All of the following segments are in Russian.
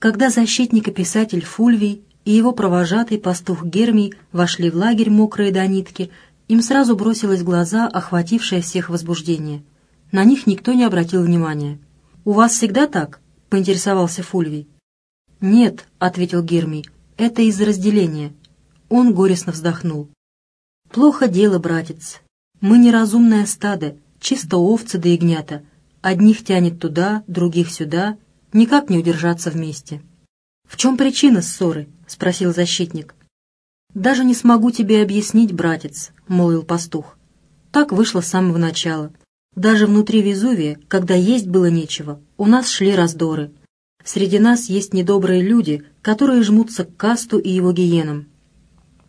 Когда защитник и писатель Фульвий и его провожатый пастух Гермий вошли в лагерь мокрые до нитки, им сразу бросилось в глаза охватившее всех возбуждение. На них никто не обратил внимания. «У вас всегда так?» — поинтересовался Фульвий. «Нет», — ответил Гермий, — «это из-за разделения». Он горестно вздохнул. «Плохо дело, братец. Мы неразумное стадо, чисто овцы да ягнята. Одних тянет туда, других сюда, никак не удержаться вместе». «В чем причина ссоры?» — спросил защитник. «Даже не смогу тебе объяснить, братец», — молвил пастух. «Так вышло с самого начала. Даже внутри Везувия, когда есть было нечего, у нас шли раздоры. Среди нас есть недобрые люди, которые жмутся к Касту и его гиенам.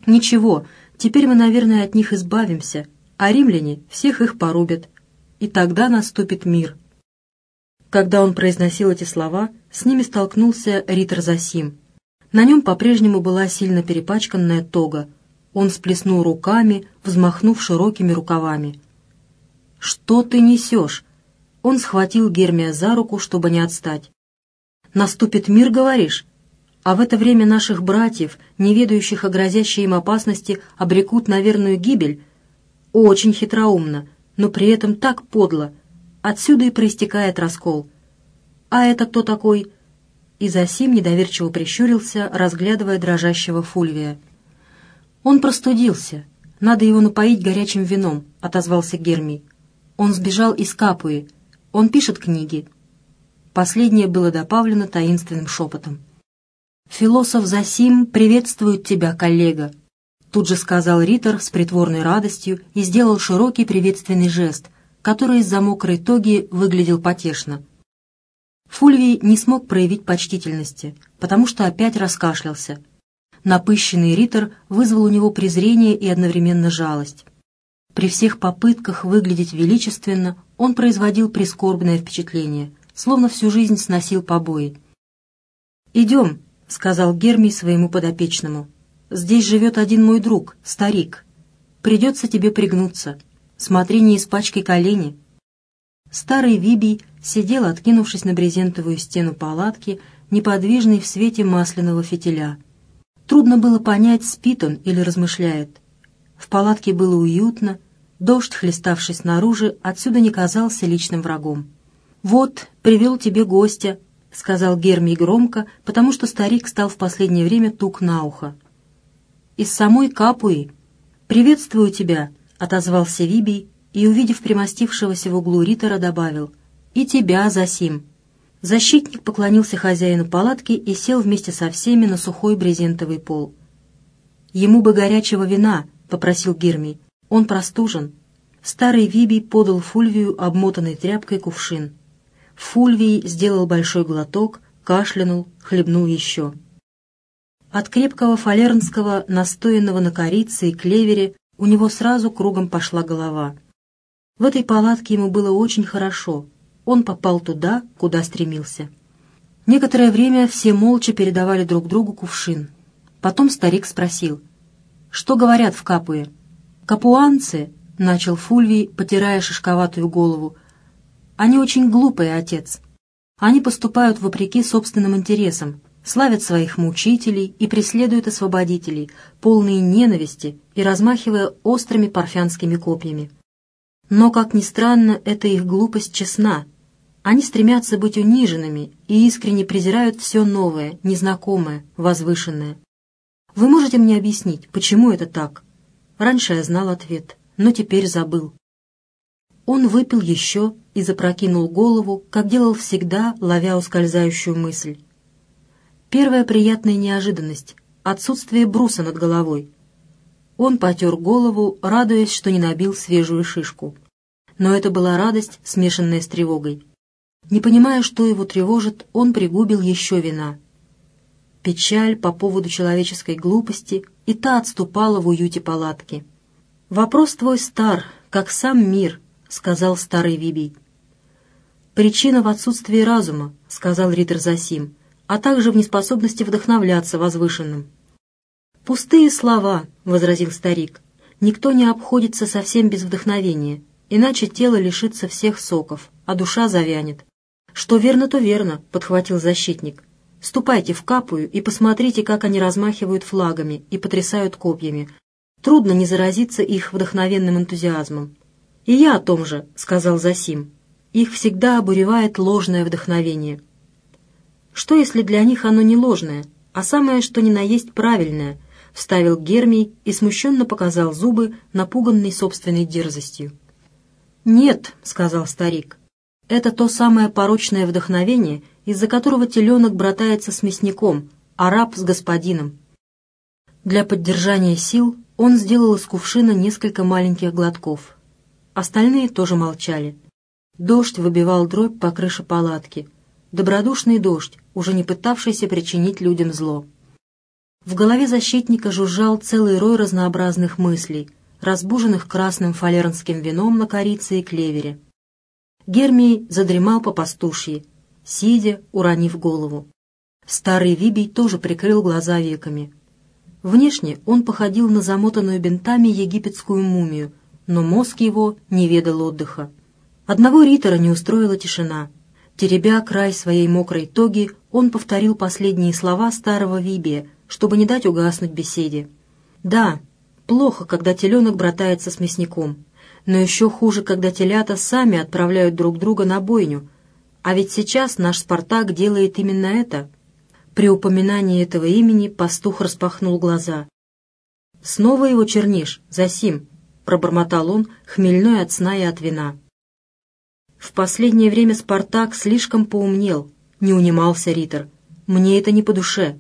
Ничего, теперь мы, наверное, от них избавимся, а римляне всех их порубят. И тогда наступит мир». Когда он произносил эти слова, с ними столкнулся Ритер Засим. На нем по-прежнему была сильно перепачканная тога. Он сплеснул руками, взмахнув широкими рукавами. «Что ты несешь?» Он схватил Гермия за руку, чтобы не отстать. «Наступит мир, говоришь? А в это время наших братьев, не ведающих о грозящей им опасности, обрекут на верную гибель? Очень хитроумно, но при этом так подло. Отсюда и проистекает раскол. А это кто такой?» И Засим недоверчиво прищурился, разглядывая дрожащего Фульвия. «Он простудился. Надо его напоить горячим вином», — отозвался Гермий. Он сбежал из Капуи. Он пишет книги. Последнее было добавлено таинственным шепотом. «Философ Засим приветствует тебя, коллега», тут же сказал Риттер с притворной радостью и сделал широкий приветственный жест, который из-за мокрой тоги выглядел потешно. Фульвий не смог проявить почтительности, потому что опять раскашлялся. Напыщенный Риттер вызвал у него презрение и одновременно жалость. При всех попытках выглядеть величественно он производил прискорбное впечатление, словно всю жизнь сносил побои. «Идем», — сказал Гермий своему подопечному. «Здесь живет один мой друг, старик. Придется тебе пригнуться. Смотри, не испачкай колени». Старый Вибий сидел, откинувшись на брезентовую стену палатки, неподвижный в свете масляного фитиля. Трудно было понять, спит он или размышляет. В палатке было уютно, дождь, хлеставший снаружи, отсюда не казался личным врагом. «Вот, привел тебе гостя», — сказал Гермий громко, потому что старик стал в последнее время тук на ухо. «Из самой Капуи. Приветствую тебя», — отозвался Вибий и, увидев примостившегося в углу Ритора, добавил. «И тебя, Засим». Защитник поклонился хозяину палатки и сел вместе со всеми на сухой брезентовый пол. «Ему бы горячего вина», попросил Гермий. «Он простужен». Старый Вибий подал Фульвию обмотанный тряпкой кувшин. Фульвий сделал большой глоток, кашлянул, хлебнул еще. От крепкого фалернского, настоянного на корице и клевере, у него сразу кругом пошла голова. В этой палатке ему было очень хорошо. Он попал туда, куда стремился. Некоторое время все молча передавали друг другу кувшин. Потом старик спросил — что говорят в Капуе? Капуанцы, — начал Фульвий, потирая шишковатую голову, — они очень глупые, отец. Они поступают вопреки собственным интересам, славят своих мучителей и преследуют освободителей, полные ненависти и размахивая острыми парфянскими копьями. Но, как ни странно, эта их глупость честна. Они стремятся быть униженными и искренне презирают все новое, незнакомое, возвышенное. Вы можете мне объяснить, почему это так? Раньше я знал ответ, но теперь забыл. Он выпил еще и запрокинул голову, как делал всегда, ловя ускользающую мысль. Первая приятная неожиданность — отсутствие бруса над головой. Он потер голову, радуясь, что не набил свежую шишку. Но это была радость, смешанная с тревогой. Не понимая, что его тревожит, он пригубил еще вина — Печаль по поводу человеческой глупости и та отступала в уюте палатки. «Вопрос твой стар, как сам мир», — сказал старый Вибий. «Причина в отсутствии разума», — сказал Ритер Засим, «а также в неспособности вдохновляться возвышенным». «Пустые слова», — возразил старик. «Никто не обходится совсем без вдохновения, иначе тело лишится всех соков, а душа завянет». «Что верно, то верно», — подхватил защитник. Ступайте в Капую и посмотрите, как они размахивают флагами и потрясают копьями. Трудно не заразиться их вдохновенным энтузиазмом. «И я о том же», — сказал Засим. «Их всегда обуревает ложное вдохновение». «Что, если для них оно не ложное, а самое, что ни на есть правильное?» — вставил Гермий и смущенно показал зубы, напуганный собственной дерзостью. «Нет», — сказал старик, — «это то самое порочное вдохновение, из-за которого теленок братается с мясником, а раб с господином». Для поддержания сил он сделал из кувшина несколько маленьких глотков. Остальные тоже молчали. Дождь выбивал дробь по крыше палатки. Добродушный дождь, уже не пытавшийся причинить людям зло. В голове защитника жужжал целый рой разнообразных мыслей, разбуженных красным фалернским вином на корице и клевере. Гермий задремал по пастушьи, сидя, уронив голову. Старый Вибий тоже прикрыл глаза веками. Внешне он походил на замотанную бинтами египетскую мумию, но мозг его не ведал отдыха. Одного Ритора не устроила тишина. Теребя край своей мокрой тоги, он повторил последние слова старого Вибия, чтобы не дать угаснуть беседе. «Да, плохо, когда теленок братается с мясником, но еще хуже, когда телята сами отправляют друг друга на бойню. А ведь сейчас наш Спартак делает именно это». При упоминании этого имени пастух распахнул глаза. «Снова его чернишь, Засим», — пробормотал он, хмельной от сна и от вина. «В последнее время Спартак слишком поумнел», — не унимался Риттер. «Мне это не по душе.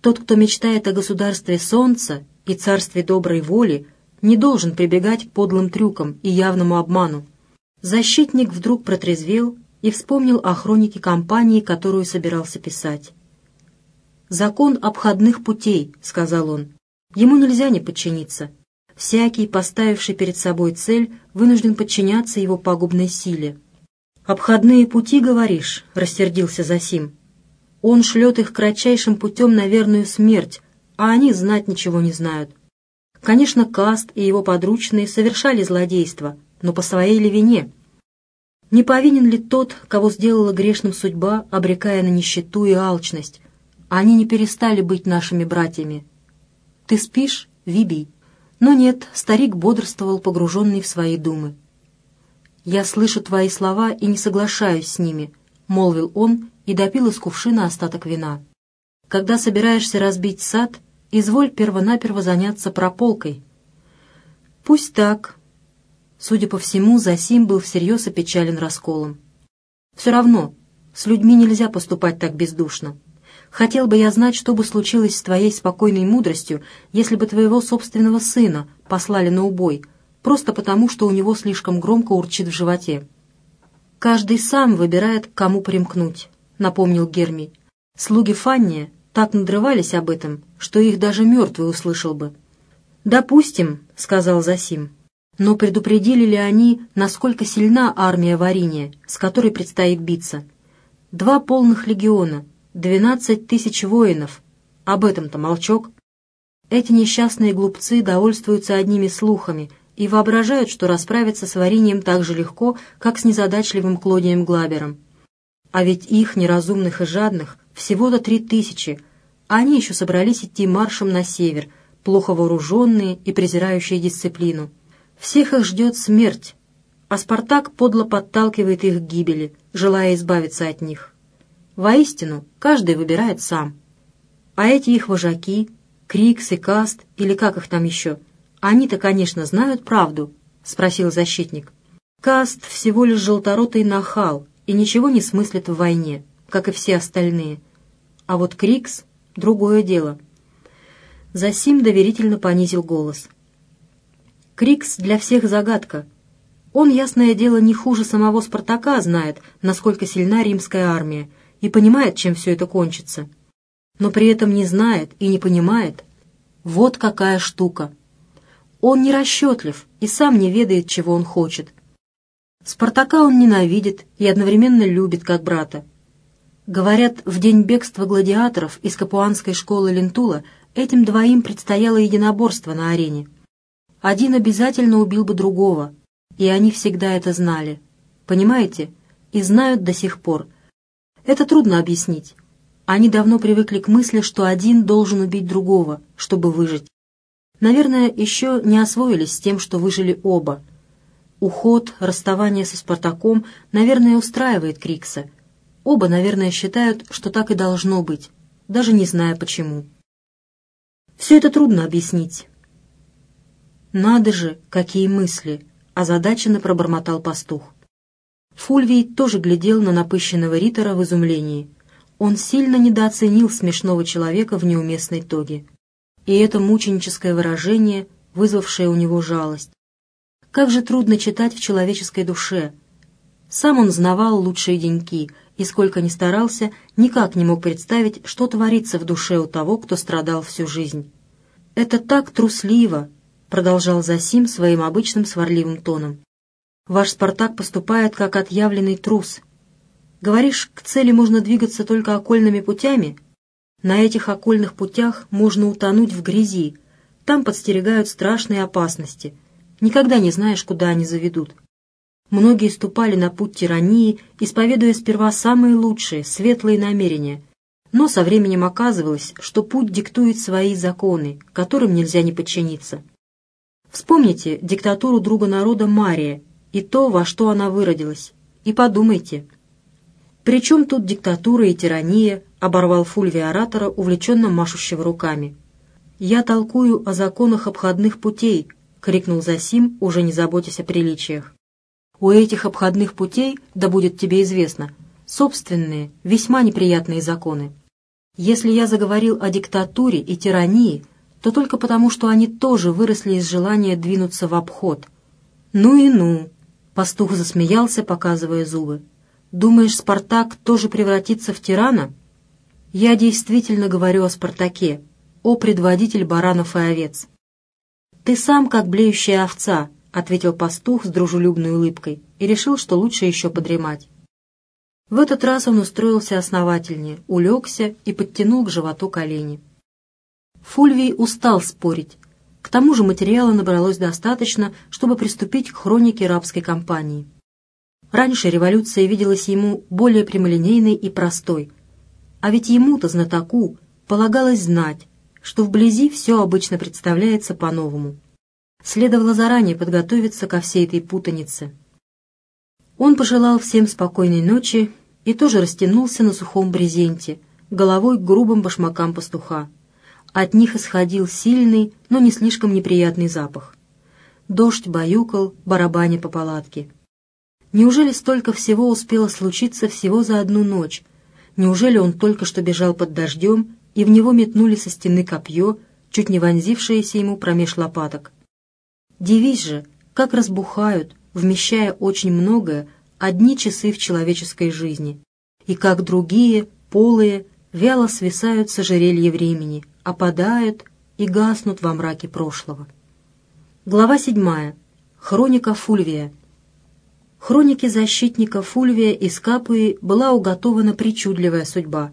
Тот, кто мечтает о государстве солнца и царстве доброй воли, не должен прибегать к подлым трюкам и явному обману». Защитник вдруг протрезвел и вспомнил о хронике кампании, которую собирался писать. «Закон обходных путей», — сказал он. «Ему нельзя не подчиниться. Всякий, поставивший перед собой цель, вынужден подчиняться его пагубной силе». «Обходные пути, говоришь?» — рассердился Засим. «Он шлет их кратчайшим путем на верную смерть, а они знать ничего не знают. Конечно, Каст и его подручные совершали злодейство, но по своей ли вине?» Не повинен ли тот, кого сделала грешным судьба, обрекая на нищету и алчность, они не перестали быть нашими братьями. Ты спишь, Вибий? Но нет, старик бодрствовал, погруженный в свои думы. «Я слышу твои слова и не соглашаюсь с ними», — молвил он и допил из кувшина остаток вина. «Когда собираешься разбить сад, изволь первонаперво заняться прополкой». «Пусть так». Судя по всему, Засим был всерьез опечален расколом. «Все равно, с людьми нельзя поступать так бездушно. Хотел бы я знать, что бы случилось с твоей спокойной мудростью, если бы твоего собственного сына послали на убой, просто потому, что у него слишком громко урчит в животе. «Каждый сам выбирает, к кому примкнуть», — напомнил Гермий. «Слуги Фанния так надрывались об этом, что их даже мертвый услышал бы». «Допустим», — сказал Засим. «Но предупредили ли они, насколько сильна армия Вариния, с которой предстоит биться? Два полных легиона — Двенадцать тысяч воинов. Об этом-то молчок. Эти несчастные глупцы довольствуются одними слухами и воображают, что расправиться с вареньем так же легко, как с незадачливым Клодием Глабером. А ведь их, неразумных и жадных, всего-то три тысячи, а они еще собрались идти маршем на север, плохо вооруженные и презирающие дисциплину. Всех их ждет смерть, а Спартак подло подталкивает их к гибели, желая избавиться от них. Воистину, каждый выбирает сам. А эти их вожаки, Крикс и Каст, или как их там еще, они-то, конечно, знают правду, — спросил защитник. Каст всего лишь желторотый нахал и ничего не смыслит в войне, как и все остальные. А вот Крикс — другое дело. Засим доверительно понизил голос. Крикс для всех загадка. Он, ясное дело, не хуже самого Спартака знает, насколько сильна римская армия — и понимает, чем все это кончится, но при этом не знает и не понимает. Вот какая штука. Он не расчетлив и сам не ведает, чего он хочет. Спартака он ненавидит и одновременно любит, как брата. Говорят, в день бегства гладиаторов из капуанской школы Лентула этим двоим предстояло единоборство на арене. Один обязательно убил бы другого, и они всегда это знали. Понимаете? И знают до сих пор — это трудно объяснить. Они давно привыкли к мысли, что один должен убить другого, чтобы выжить. Наверное, еще не освоились с тем, что выжили оба. Уход, расставание со Спартаком, наверное, устраивает Крикса. Оба, наверное, считают, что так и должно быть, даже не зная почему. Все это трудно объяснить. «Надо же, какие мысли!» — озадаченно пробормотал пастух. Фульвий тоже глядел на напыщенного ритора в изумлении. Он сильно недооценил смешного человека в неуместной тоге. И это мученическое выражение, вызвавшее у него жалость. Как же трудно читать в человеческой душе. Сам он знавал лучшие деньки, и сколько ни старался, никак не мог представить, что творится в душе у того, кто страдал всю жизнь. «Это так трусливо», продолжал Засим своим обычным сварливым тоном. «Ваш Спартак поступает как отъявленный трус. Говоришь, к цели можно двигаться только окольными путями? На этих окольных путях можно утонуть в грязи. Там подстерегают страшные опасности. Никогда не знаешь, куда они заведут. Многие ступали на путь тирании, исповедуя сперва самые лучшие, светлые намерения. Но со временем оказывалось, что путь диктует свои законы, которым нельзя не подчиниться. Вспомните диктатуру друга народа Мария и то, во что она выродилась, и подумайте. «При чем тут диктатура и тирания?» — оборвал Фульвий оратора, увлеченно машущего руками. «Я толкую о законах обходных путей», — крикнул Засим, уже не заботясь о приличиях. «У этих обходных путей, да будет тебе известно, собственные, весьма неприятные законы. Если я заговорил о диктатуре и тирании, то только потому, что они тоже выросли из желания двинуться в обход. «Ну и ну!» — пастух засмеялся, показывая зубы. «Думаешь, Спартак тоже превратится в тирана?» «Я действительно говорю о Спартаке, о предводитель баранов и овец». «Ты сам как блеющая овца», — ответил пастух с дружелюбной улыбкой и решил, что лучше еще подремать. В этот раз он устроился основательнее, улегся и подтянул к животу колени. Фульвий устал спорить. К тому же материала набралось достаточно, чтобы приступить к хронике рабской кампании. Раньше революция виделась ему более прямолинейной и простой. А ведь ему-то, знатоку, полагалось знать, что вблизи все обычно представляется по-новому. Следовало заранее подготовиться ко всей этой путанице. Он пожелал всем спокойной ночи и тоже растянулся на сухом брезенте, головой к грубым башмакам пастуха. От них исходил сильный, но не слишком неприятный запах. Дождь баюкал, барабаня по палатке. Неужели столько всего успело случиться всего за одну ночь? Неужели он только что бежал под дождем, и в него метнули со стены копье, чуть не вонзившееся ему промеж лопаток? Дивись же, как разбухают, вмещая очень многое, одни часы в человеческой жизни, и как другие, полые, вяло свисают с ожерелья времени, опадают и гаснут во мраке прошлого. Глава 7. Хроника Фульвия. Хронике защитника Фульвия из Капуи была уготована причудливая судьба.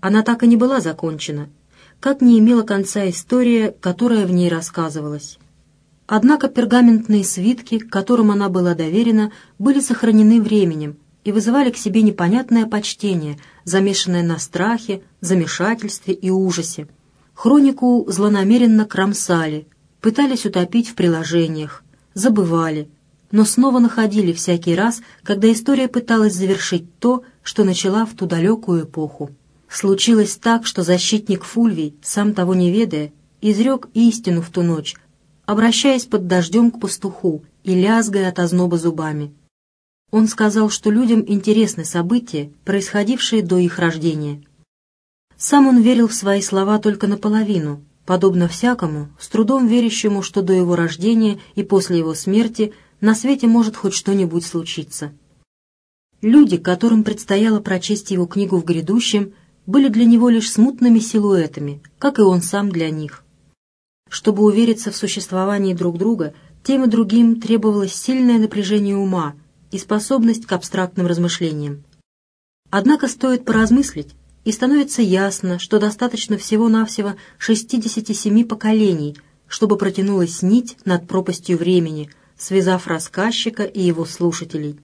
Она так и не была закончена, как не имела конца история, которая в ней рассказывалась. Однако пергаментные свитки, которым она была доверена, были сохранены временем и вызывали к себе непонятное почтение, замешанное на страхе, замешательстве и ужасе. Хронику злонамеренно кромсали, пытались утопить в приложениях, забывали, но снова находили всякий раз, когда история пыталась завершить то, что начала в ту далекую эпоху. Случилось так, что защитник Фульвий, сам того не ведая, изрек истину в ту ночь, обращаясь под дождем к пастуху и лязгая от озноба зубами. Он сказал, что людям интересны события, происходившие до их рождения. Сам он верил в свои слова только наполовину, подобно всякому, с трудом верящему, что до его рождения и после его смерти на свете может хоть что-нибудь случиться. Люди, которым предстояло прочесть его книгу в грядущем, были для него лишь смутными силуэтами, как и он сам для них. Чтобы увериться в существовании друг друга, тем и другим требовалось сильное напряжение ума и способность к абстрактным размышлениям. Однако стоит поразмыслить, и становится ясно, что достаточно всего-навсего 67 поколений, чтобы протянулась нить над пропастью времени, связав рассказчика и его слушателей.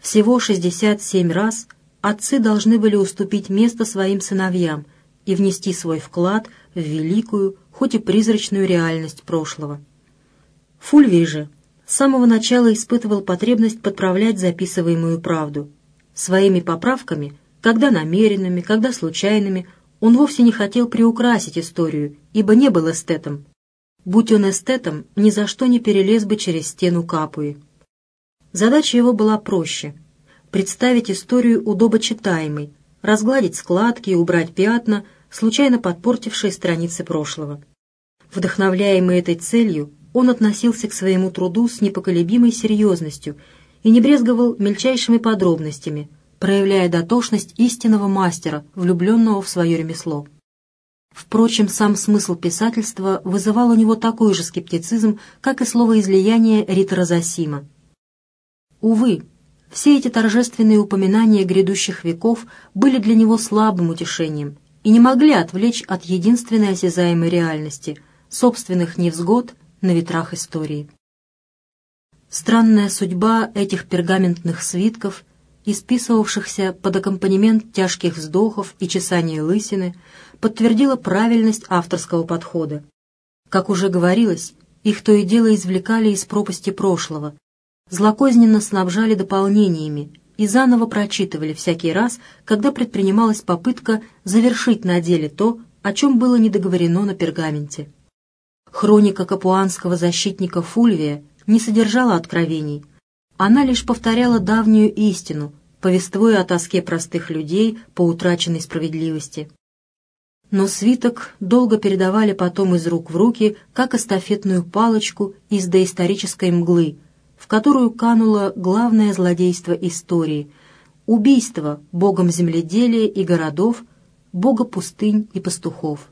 Всего 67 раз отцы должны были уступить место своим сыновьям и внести свой вклад в великую, хоть и призрачную реальность прошлого. Фульвий же с самого начала испытывал потребность подправлять записываемую правду. Своими поправками, когда намеренными, когда случайными, он вовсе не хотел приукрасить историю, ибо не был эстетом. Будь он эстетом, ни за что не перелез бы через стену Капуи. Задача его была проще — представить историю удобочитаемой, разгладить складки и убрать пятна, случайно подпортившие страницы прошлого. Вдохновляемый этой целью, он относился к своему труду с непоколебимой серьезностью и не брезговал мельчайшими подробностями, проявляя дотошность истинного мастера, влюбленного в свое ремесло. Впрочем, сам смысл писательства вызывал у него такой же скептицизм, как и словоизлияние Рита Розасима. Увы, все эти торжественные упоминания грядущих веков были для него слабым утешением и не могли отвлечь от единственной осязаемой реальности — собственных невзгод на ветрах истории. Странная судьба этих пергаментных свитков, исписывавшихся под аккомпанемент тяжких вздохов и чесания лысины, подтвердила правильность авторского подхода. Как уже говорилось, их то и дело извлекали из пропасти прошлого, злокозненно снабжали дополнениями и заново прочитывали всякий раз, когда предпринималась попытка завершить на деле то, о чем было недоговорено на пергаменте. Хроника капуанского защитника Фульвия не содержала откровений. Она лишь повторяла давнюю истину, повествуя о тоске простых людей по утраченной справедливости. Но свиток долго передавали потом из рук в руки, как эстафетную палочку из доисторической мглы — в которую кануло главное злодейство истории — убийство богом земледелия и городов, бога пустынь и пастухов.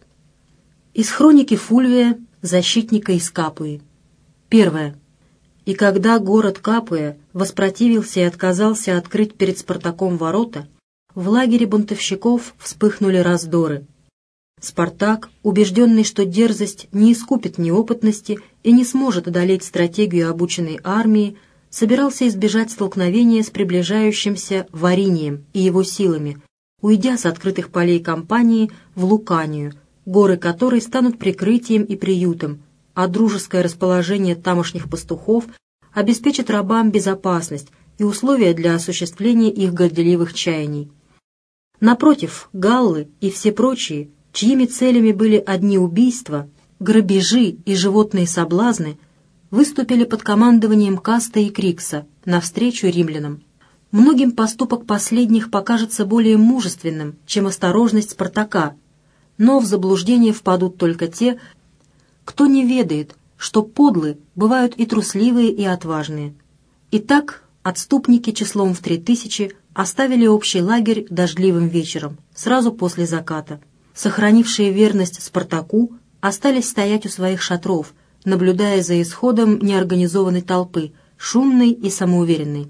Из хроники Фульвия, защитника из Капуи. Первое. И когда город Капуя воспротивился и отказался открыть перед Спартаком ворота, в лагере бунтовщиков вспыхнули раздоры — Спартак, убежденный, что дерзость не искупит неопытности и не сможет одолеть стратегию обученной армии, собирался избежать столкновения с приближающимся Варинием и его силами, уйдя с открытых полей кампании в Луканию, горы которой станут прикрытием и приютом, а дружеское расположение тамошних пастухов обеспечит рабам безопасность и условия для осуществления их горделивых чаяний. Напротив, галлы и все прочие – чьими целями были одни убийства, грабежи и животные соблазны, выступили под командованием Каста и Крикса навстречу римлянам. Многим поступок последних покажется более мужественным, чем осторожность Спартака, но в заблуждение впадут только те, кто не ведает, что подлы бывают и трусливые, и отважные. Итак, отступники числом в три тысячи оставили общий лагерь дождливым вечером, сразу после заката сохранившие верность Спартаку, остались стоять у своих шатров, наблюдая за исходом неорганизованной толпы, шумной и самоуверенной.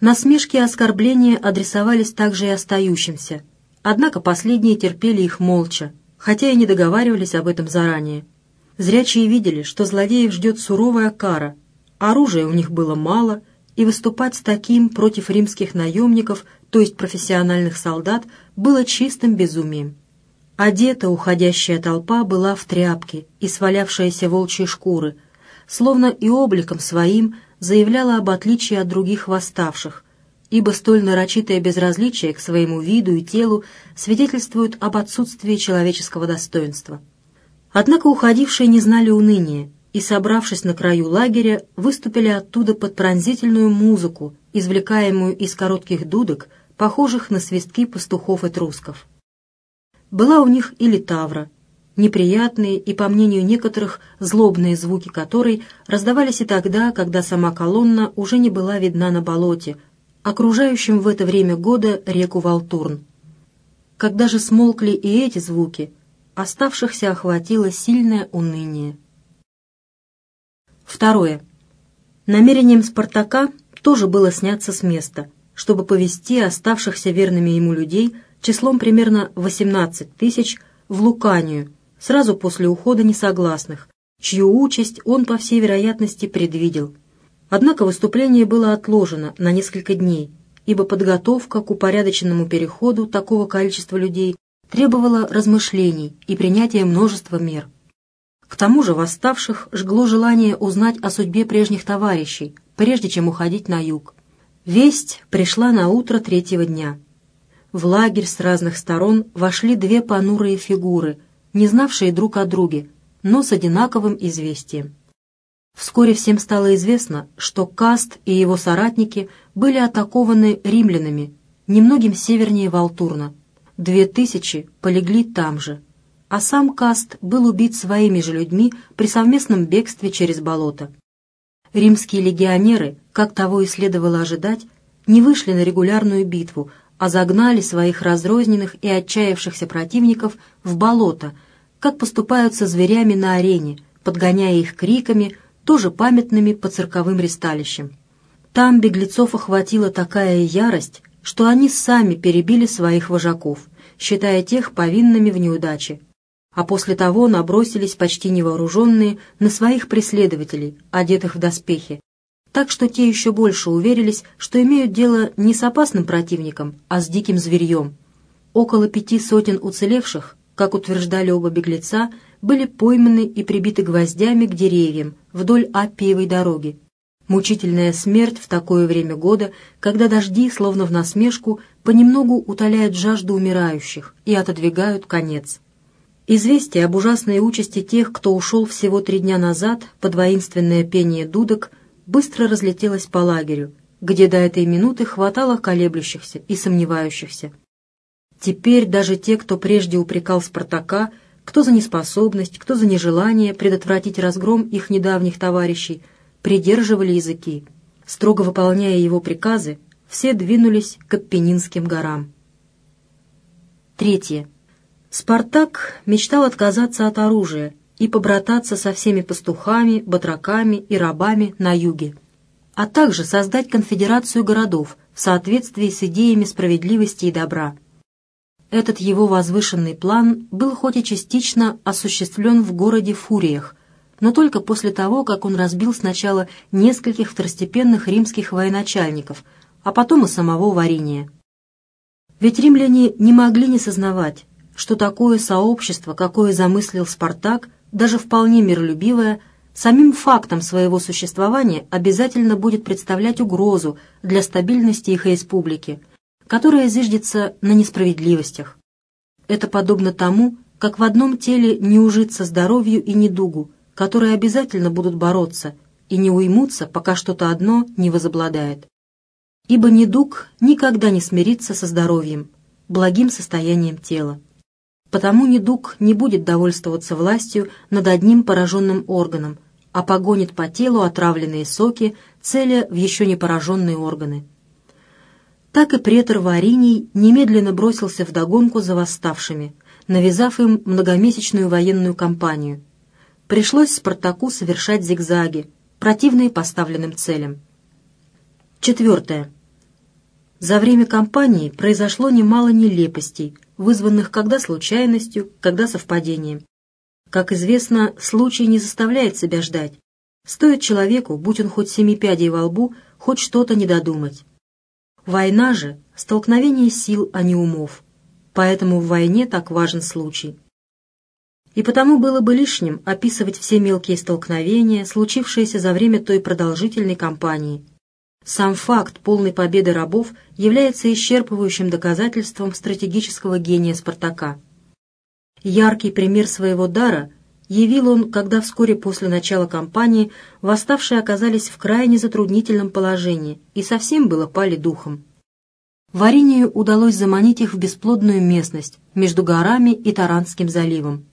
Насмешки и оскорбления адресовались также и остающимся, однако последние терпели их молча, хотя и не договаривались об этом заранее. Зрячие видели, что злодеев ждет суровая кара, оружия у них было мало, и выступать с таким против римских наемников, то есть профессиональных солдат, было чистым безумием. Одета уходящая толпа была в тряпки и свалявшиеся волчьи шкуры, словно и обликом своим заявляла об отличии от других восставших, ибо столь нарочитое безразличие к своему виду и телу свидетельствует об отсутствии человеческого достоинства. Однако уходившие не знали уныния и, собравшись на краю лагеря, выступили оттуда под пронзительную музыку, извлекаемую из коротких дудок, похожих на свистки пастухов и трусков. Была у них и литавра, неприятные и, по мнению некоторых, злобные звуки которой раздавались и тогда, когда сама колонна уже не была видна на болоте, окружающем в это время года реку Валтурн. Когда же смолкли и эти звуки, оставшихся охватило сильное уныние. Второе. Намерением Спартака тоже было сняться с места, чтобы повести оставшихся верными ему людей числом примерно 18 тысяч в Луканию, сразу после ухода несогласных, чью участь он, по всей вероятности, предвидел. Однако выступление было отложено на несколько дней, ибо подготовка к упорядоченному переходу такого количества людей требовала размышлений и принятия множества мер. К тому же восставших жгло желание узнать о судьбе прежних товарищей, прежде чем уходить на юг. Весть пришла на утро третьего дня. В лагерь с разных сторон вошли две понурые фигуры, не знавшие друг о друге, но с одинаковым известием. Вскоре всем стало известно, что Каст и его соратники были атакованы римлянами, немногим севернее Валтурна. Две тысячи полегли там же, а сам Каст был убит своими же людьми при совместном бегстве через болото. Римские легионеры, как того и следовало ожидать, не вышли на регулярную битву, а загнали своих разрозненных и отчаявшихся противников в болото, как поступают со зверями на арене, подгоняя их криками, тоже памятными по цирковым ристалищам. Там беглецов охватила такая ярость, что они сами перебили своих вожаков, считая тех повинными в неудаче, а после того набросились почти невооруженные на своих преследователей, одетых в доспехи, так что те еще больше уверились, что имеют дело не с опасным противником, а с диким зверьем. Около пяти сотен уцелевших, как утверждали оба беглеца, были пойманы и прибиты гвоздями к деревьям вдоль Аппиевой дороги. Мучительная смерть в такое время года, когда дожди, словно в насмешку, понемногу утоляют жажду умирающих и отодвигают конец. Известие об ужасной участи тех, кто ушел всего три дня назад под воинственное пение дудок, быстро разлетелось по лагерю, где до этой минуты хватало колеблющихся и сомневающихся. Теперь даже те, кто прежде упрекал Спартака, кто за неспособность, кто за нежелание предотвратить разгром их недавних товарищей, придерживали языки. Строго выполняя его приказы, все двинулись к Аппенинским горам. Третье. Спартак мечтал отказаться от оружия и побрататься со всеми пастухами, батраками и рабами на юге, а также создать конфедерацию городов в соответствии с идеями справедливости и добра. Этот его возвышенный план был хоть и частично осуществлен в городе Фуриях, но только после того, как он разбил сначала нескольких второстепенных римских военачальников, а потом и самого Вариния. Ведь римляне не могли не сознавать, что такое сообщество, какое замыслил Спартак, даже вполне миролюбивое, самим фактом своего существования обязательно будет представлять угрозу для стабильности их республики, которая зиждется на несправедливостях. Это подобно тому, как в одном теле не ужиться здоровью и недугу, которые обязательно будут бороться и не уймутся, пока что-то одно не возобладает. Ибо недуг никогда не смирится со здоровьем, благим состоянием тела. Потому недуг не будет довольствоваться властью над одним пораженным органом, а погонит по телу отравленные соки, целя в еще не пораженные органы. Так и претор Вариний немедленно бросился в догонку за восставшими, навязав им многомесячную военную кампанию. Пришлось Спартаку совершать зигзаги, противные поставленным целям. Четвертое. За время кампании произошло немало нелепостей, вызванных когда случайностью, когда совпадением. Как известно, случай не заставляет себя ждать. Стоит человеку, будь он хоть семи пядей во лбу, хоть что-то не додумать. Война же — столкновение сил, а не умов. Поэтому в войне так важен случай. И потому было бы лишним описывать все мелкие столкновения, случившиеся за время той продолжительной кампании — сам факт полной победы рабов является исчерпывающим доказательством стратегического гения Спартака. Яркий пример своего дара явил он, когда вскоре после начала кампании восставшие оказались в крайне затруднительном положении и совсем было пали духом. Варению удалось заманить их в бесплодную местность между горами и Таранским заливом.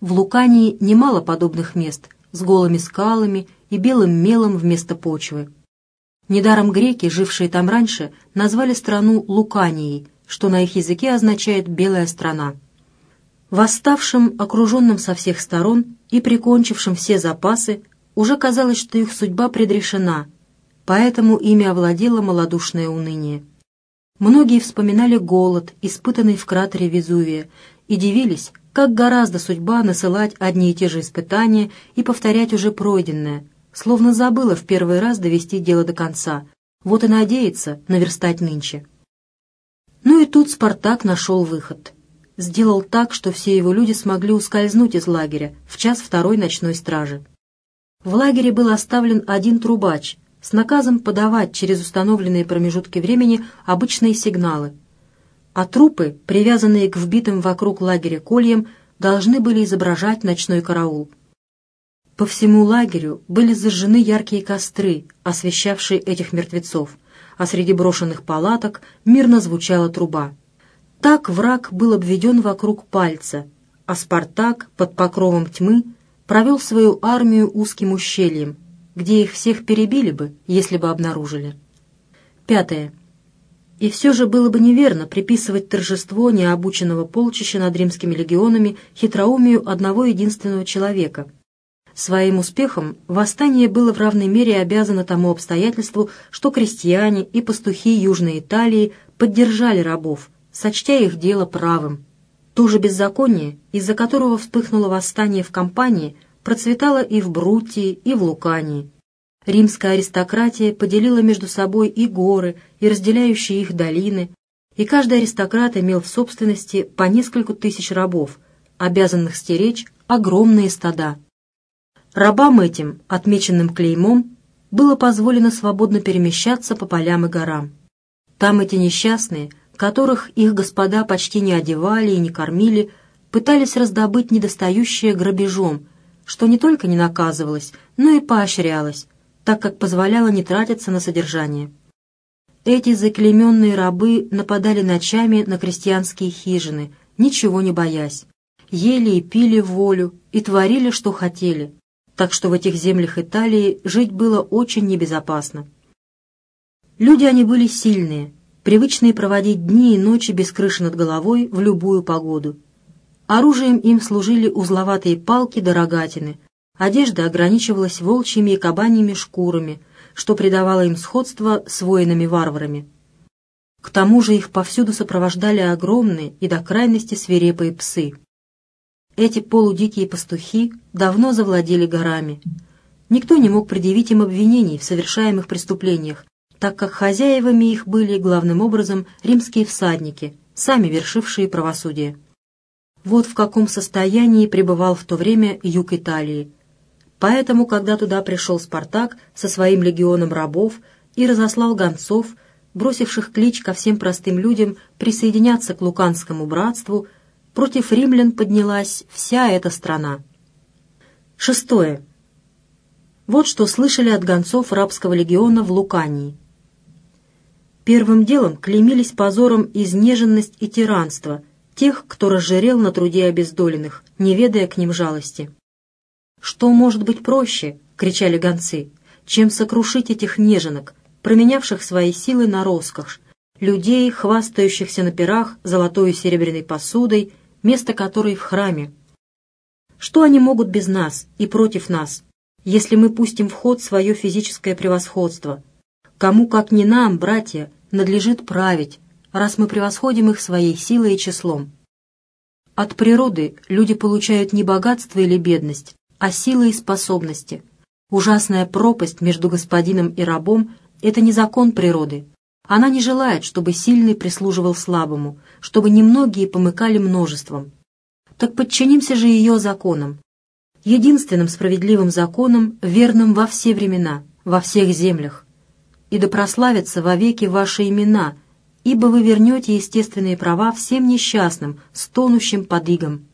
В Лукании немало подобных мест с голыми скалами и белым мелом вместо почвы. Недаром греки, жившие там раньше, назвали страну Луканией, что на их языке означает «белая страна». Восставшим, окруженным со всех сторон и прикончившим все запасы, уже казалось, что их судьба предрешена, поэтому ими овладело малодушное уныние. Многие вспоминали голод, испытанный в кратере Везувия, и дивились, как гораздо судьба насылать одни и те же испытания и повторять уже пройденное, словно забыла в первый раз довести дело до конца, Вот и надеется наверстать нынче. Ну и тут Спартак нашел выход. Сделал так, что все его люди смогли ускользнуть из лагеря в час второй ночной стражи. В лагере был оставлен один трубач с наказом подавать через установленные промежутки времени обычные сигналы, а трупы, привязанные к вбитым вокруг лагеря кольям, должны были изображать ночной караул. По всему лагерю были зажжены яркие костры, освещавшие этих мертвецов, а среди брошенных палаток мирно звучала труба. Так враг был обведен вокруг пальца, а Спартак под покровом тьмы провел свою армию узким ущельем, где их всех перебили бы, если бы обнаружили. Пятое. И все же было бы неверно приписывать торжество необученного полчища над римскими легионами хитроумию одного единственного человека. Своим успехом восстание было в равной мере обязано тому обстоятельству, что крестьяне и пастухи Южной Италии поддержали рабов, сочтя их дело правым. То же беззаконие, из-за которого вспыхнуло восстание в Кампании, процветало и в Брутии, и в Лукании. Римская аристократия поделила между собой и горы, и разделяющие их долины, и каждый аристократ имел в собственности по несколько тысяч рабов, обязанных стеречь огромные стада. Рабам этим, отмеченным клеймом, было позволено свободно перемещаться по полям и горам. Там эти несчастные, которых их господа почти не одевали и не кормили, пытались раздобыть недостающее грабежом, что не только не наказывалось, но и поощрялось, так как позволяло не тратиться на содержание. Эти заклеменные рабы нападали ночами на крестьянские хижины, ничего не боясь, ели и пили волю и творили, что хотели, так что в этих землях Италии жить было очень небезопасно. Люди они были сильные, привычные проводить дни и ночи без крыши над головой в любую погоду. Оружием им служили узловатые палки да рогатины, Одежда ограничивалась волчьими и кабаньими шкурами, что придавало им сходство с воинами-варварами. К тому же их повсюду сопровождали огромные и до крайности свирепые псы. Эти полудикие пастухи давно завладели горами. Никто не мог предъявить им обвинений в совершаемых преступлениях, так как хозяевами их были главным образом римские всадники, сами вершившие правосудие. Вот в каком состоянии пребывал в то время юг Италии – Поэтому, когда туда пришел Спартак со своим легионом рабов и разослал гонцов, бросивших клич ко всем простым людям присоединяться к Луканскому братству, против римлян поднялась вся эта страна. Шестое. Вот что слышали от гонцов рабского легиона в Лукании. Первым делом клеймились позором изнеженность и тиранство тех, кто разжирел на труде обездоленных, не ведая к ним жалости. «Что может быть проще?» — кричали гонцы, «чем сокрушить этих неженок, променявших свои силы на роскошь, людей, хвастающихся на пирах золотой и серебряной посудой, место которой в храме. Что они могут без нас и против нас, если мы пустим в ход свое физическое превосходство? Кому, как не нам, братья, надлежит править, раз мы превосходим их своей силой и числом? От природы люди получают не богатство или бедность, а силы и способности. Ужасная пропасть между господином и рабом — это не закон природы. Она не желает, чтобы сильный прислуживал слабому, чтобы немногие помыкали множеством. Так подчинимся же ее законам. Единственным справедливым законом, верным во все времена, во всех землях. И да прославятся вовеки ваши имена, ибо вы вернете естественные права всем несчастным, стонущим под игом.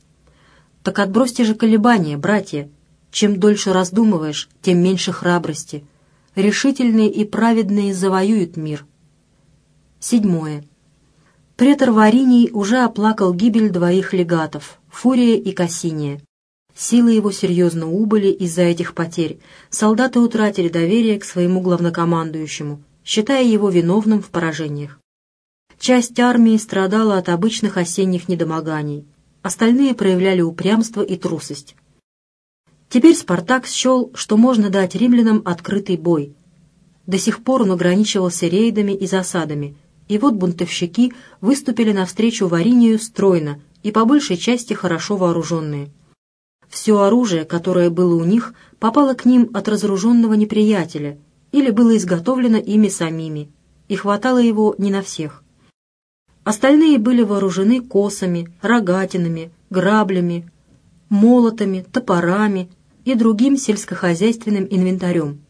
Так отбросьте же колебания, братья, чем дольше раздумываешь, тем меньше храбрости. Решительные и праведные завоюют мир. Седьмое. Претор Вариний уже оплакал гибель двоих легатов — Фурия и Кассиния. Силы его серьезно убыли из-за этих потерь. Солдаты утратили доверие к своему главнокомандующему, считая его виновным в поражениях. Часть армии страдала от обычных осенних недомоганий, остальные проявляли упрямство и трусость. Теперь Спартак счел, что можно дать римлянам открытый бой. До сих пор он ограничивался рейдами и засадами, и вот бунтовщики выступили навстречу Варинию стройно и по большей части хорошо вооруженные. Все оружие, которое было у них, попало к ним от разоруженного неприятеля или было изготовлено ими самими, и хватало его не на всех. Остальные были вооружены косами, рогатинами, граблями, молотами, топорами и другим сельскохозяйственным инвентарем.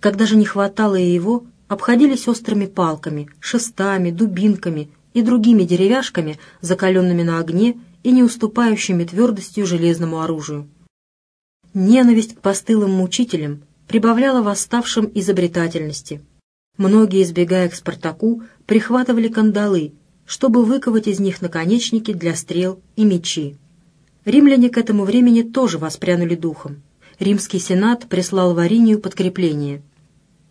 Когда же не хватало и его, обходились острыми палками, шестами, дубинками и другими деревяшками, закаленными на огне и не уступающими твердостью железному оружию. Ненависть к постылым мучителям прибавляла восставшим изобретательности. Многие, избегая к Спартаку, прихватывали кандалы, чтобы выковать из них наконечники для стрел и мечи. Римляне к этому времени тоже воспрянули духом. Римский сенат прислал Варинию подкрепление.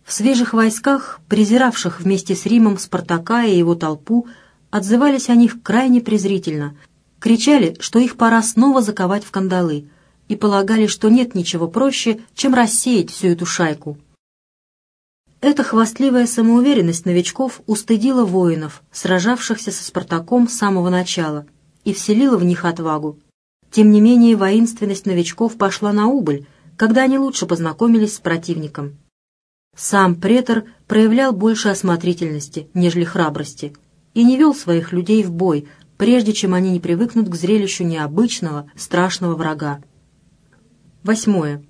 В свежих войсках, презиравших вместе с Римом Спартака и его толпу, отзывались о них крайне презрительно, кричали, что их пора снова заковать в кандалы, и полагали, что нет ничего проще, чем рассеять всю эту шайку. Эта хвастливая самоуверенность новичков устыдила воинов, сражавшихся со Спартаком с самого начала, и вселила в них отвагу. Тем не менее, воинственность новичков пошла на убыль, когда они лучше познакомились с противником. Сам претор проявлял больше осмотрительности, нежели храбрости, и не вел своих людей в бой, прежде чем они не привыкнут к зрелищу необычного, страшного врага. Восьмое.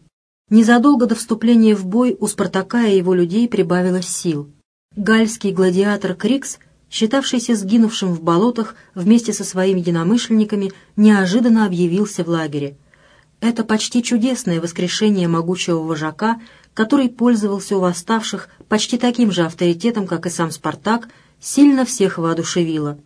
Незадолго до вступления в бой у Спартака и его людей прибавилось сил. Гальский гладиатор Крикс, считавшийся сгинувшим в болотах вместе со своими единомышленниками, неожиданно объявился в лагере. Это почти чудесное воскрешение могучего вожака, который пользовался у восставших почти таким же авторитетом, как и сам Спартак, сильно всех воодушевило.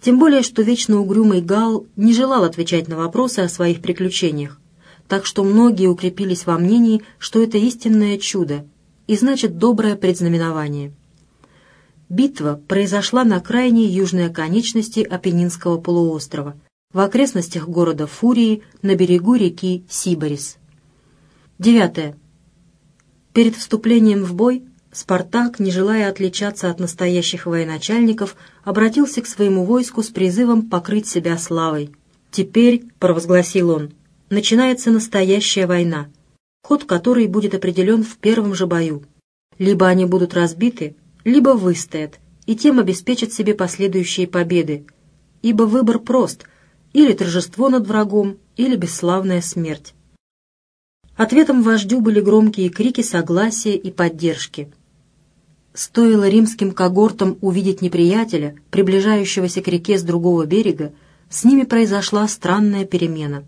Тем более, что вечно угрюмый Гал не желал отвечать на вопросы о своих приключениях, так что многие укрепились во мнении, что это истинное чудо и значит доброе предзнаменование. Битва произошла на крайней южной оконечности Апеннинского полуострова, в окрестностях города Фурии на берегу реки Сибарис. Девятое. Перед вступлением в бой Спартак, не желая отличаться от настоящих военачальников, обратился к своему войску с призывом покрыть себя славой. «Теперь», — провозгласил он, — «начинается настоящая война, ход которой будет определен в первом же бою. Либо они будут разбиты, либо выстоят, и тем обеспечат себе последующие победы, ибо выбор прост — или торжество над врагом, или бесславная смерть». Ответом вождю были громкие крики согласия и поддержки. Стоило римским когортам увидеть неприятеля, приближающегося к реке с другого берега, с ними произошла странная перемена.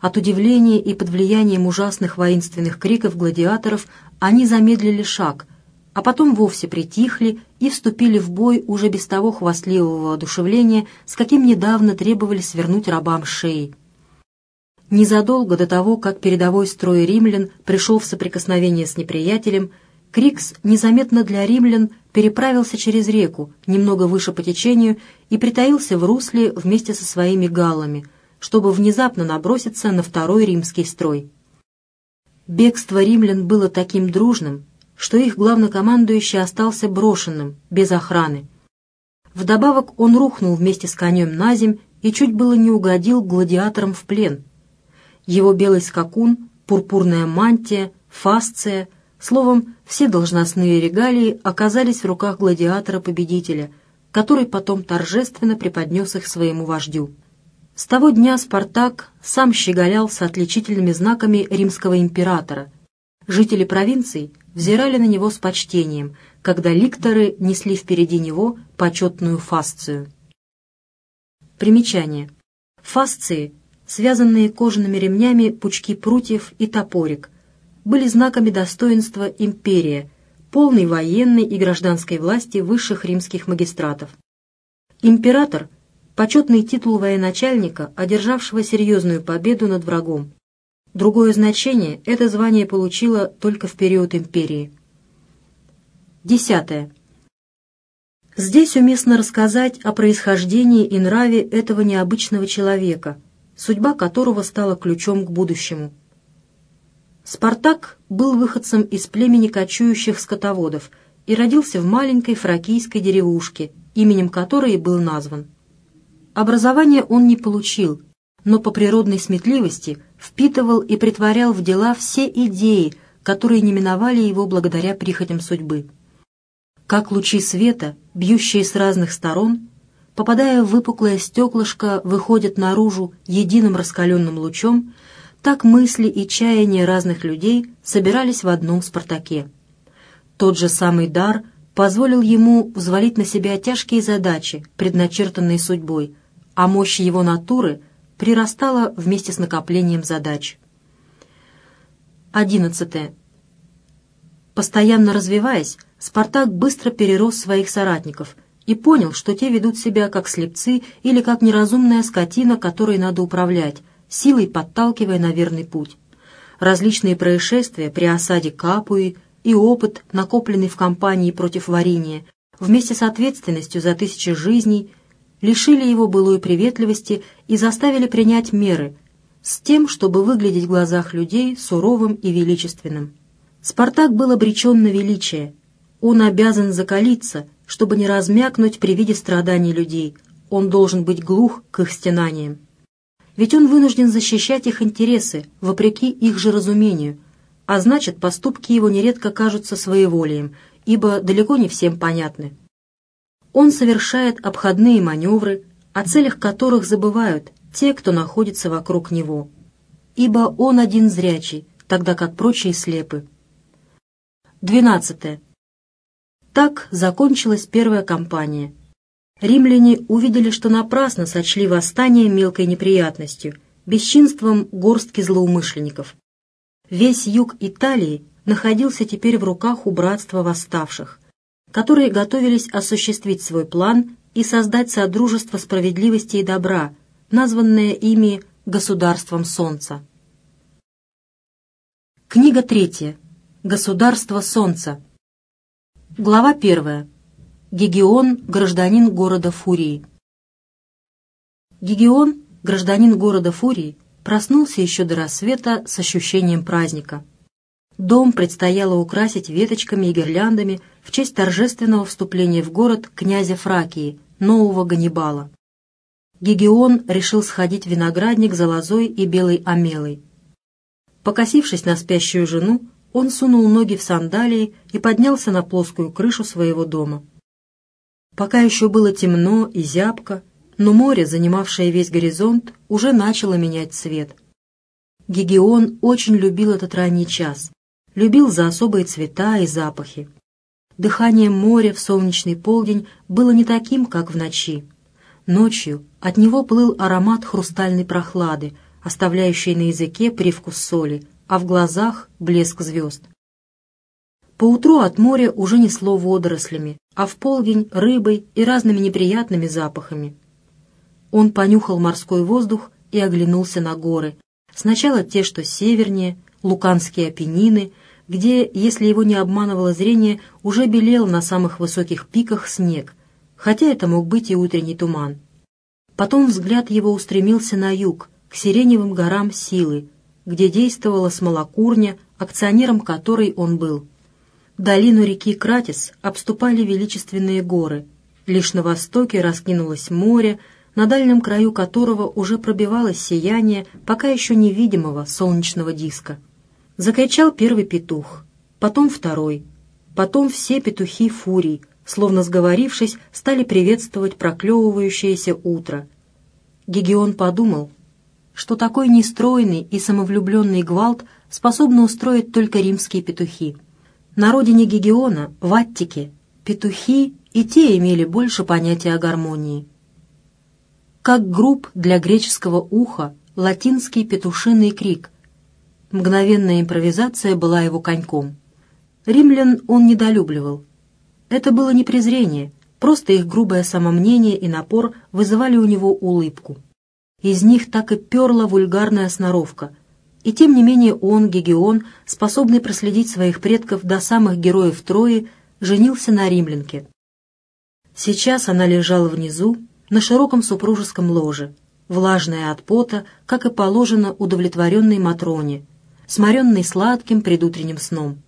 От удивления и под влиянием ужасных воинственных криков гладиаторов они замедлили шаг, а потом вовсе притихли и вступили в бой уже без того хвастливого воодушевления, с каким недавно требовали свернуть рабам шеи. Незадолго до того, как передовой строй римлян пришел в соприкосновение с неприятелем, Крикс незаметно для римлян переправился через реку, немного выше по течению, и притаился в русле вместе со своими галлами, чтобы внезапно наброситься на второй римский строй. Бегство римлян было таким дружным, что их главнокомандующий остался брошенным, без охраны. Вдобавок он рухнул вместе с конем на земь и чуть было не угодил гладиаторам в плен. Его белый скакун, пурпурная мантия, фасция — Словом, все должностные регалии оказались в руках гладиатора-победителя, который потом торжественно преподнес их своему вождю. С того дня Спартак сам щеголял с отличительными знаками римского императора. Жители провинций взирали на него с почтением, когда ликторы несли впереди него почетную фасцию. Примечание. Фасции — связанные кожаными ремнями пучки прутьев и топорик, были знаками достоинства империи, полной военной и гражданской власти высших римских магистратов. Император – почетный титул военачальника, одержавшего серьезную победу над врагом. Другое значение это звание получило только в период империи. Десятое. Здесь уместно рассказать о происхождении и нраве этого необычного человека, судьба которого стала ключом к будущему – Спартак был выходцем из племени кочующих скотоводов и родился в маленькой фракийской деревушке, именем которой был назван. Образование он не получил, но по природной сметливости впитывал и притворял в дела все идеи, которые не миновали его благодаря прихотям судьбы. Как лучи света, бьющие с разных сторон, попадая в выпуклое стеклышко, выходят наружу единым раскаленным лучом, так мысли и чаяния разных людей собирались в одном «Спартаке». Тот же самый дар позволил ему взвалить на себя тяжкие задачи, предначертанные судьбой, а мощь его натуры прирастала вместе с накоплением задач. Одиннадцатое. Постоянно развиваясь, Спартак быстро перерос своих соратников и понял, что те ведут себя как слепцы или как неразумная скотина, которой надо управлять, силой подталкивая на верный путь. Различные происшествия при осаде Капуи и опыт, накопленный в кампании против варения, вместе с ответственностью за тысячи жизней, лишили его былой приветливости и заставили принять меры с тем, чтобы выглядеть в глазах людей суровым и величественным. Спартак был обречен на величие. Он обязан закалиться, чтобы не размякнуть при виде страданий людей. Он должен быть глух к их стенаниям. Ведь он вынужден защищать их интересы, вопреки их же разумению, а значит, поступки его нередко кажутся своеволием, ибо далеко не всем понятны. Он совершает обходные маневры, о целях которых забывают те, кто находится вокруг него, ибо он один зрячий, тогда как прочие слепы. 12. Так закончилась первая кампания. Римляне увидели, что напрасно сочли восстание мелкой неприятностью, бесчинством горстки злоумышленников. Весь юг Италии находился теперь в руках у братства восставших, которые готовились осуществить свой план и создать Содружество справедливости и добра, названное ими Государством Солнца. Книга третья. Государство Солнца. Глава первая. Гегион, гражданин города Фурии. Гегион, гражданин города Фурии, проснулся еще до рассвета с ощущением праздника. Дом предстояло украсить веточками и гирляндами в честь торжественного вступления в город князя Фракии, нового Ганнибала. Гегион решил сходить в виноградник за лозой и белой омелой. Покосившись на спящую жену, он сунул ноги в сандалии и поднялся на плоскую крышу своего дома. Пока еще было темно и зябко, но море, занимавшее весь горизонт, уже начало менять цвет. Гегион очень любил этот ранний час, любил за особые цвета и запахи. Дыхание моря в солнечный полдень было не таким, как в ночи. Ночью от него плыл аромат хрустальной прохлады, оставляющий на языке привкус соли, а в глазах блеск звезд. Поутру от моря уже несло водорослями, а в полдень — рыбой и разными неприятными запахами. Он понюхал морской воздух и оглянулся на горы. Сначала те, что севернее, Луканские Апеннины, где, если его не обманывало зрение, уже белел на самых высоких пиках снег, хотя это мог быть и утренний туман. Потом взгляд его устремился на юг, к сиреневым горам Силы, где действовала смолокурня, акционером которой он был. Долину реки Кратис обступали величественные горы. Лишь на востоке раскинулось море, на дальнем краю которого уже пробивалось сияние пока еще невидимого солнечного диска. Закричал первый петух, потом второй, потом все петухи фурий, словно сговорившись, стали приветствовать проклевывающееся утро. Гегион подумал, что такой нестройный и самовлюбленный гвалт способны устроить только римские петухи. На родине Гегиона, в Аттике, петухи и те имели больше понятия о гармонии как групп для греческого уха латинский петушиный крик. Мгновенная импровизация была его коньком. Римлян он недолюбливал. Это было не презрение, просто их грубое самомнение и напор вызывали у него улыбку. Из них так и перла вульгарная сноровка. И тем не менее он, Гегион, способный проследить своих предков до самых героев Трои, женился на римлянке. Сейчас она лежала внизу, на широком супружеском ложе, влажная от пота, как и положено удовлетворенной Матроне, сморенной сладким предутренним сном.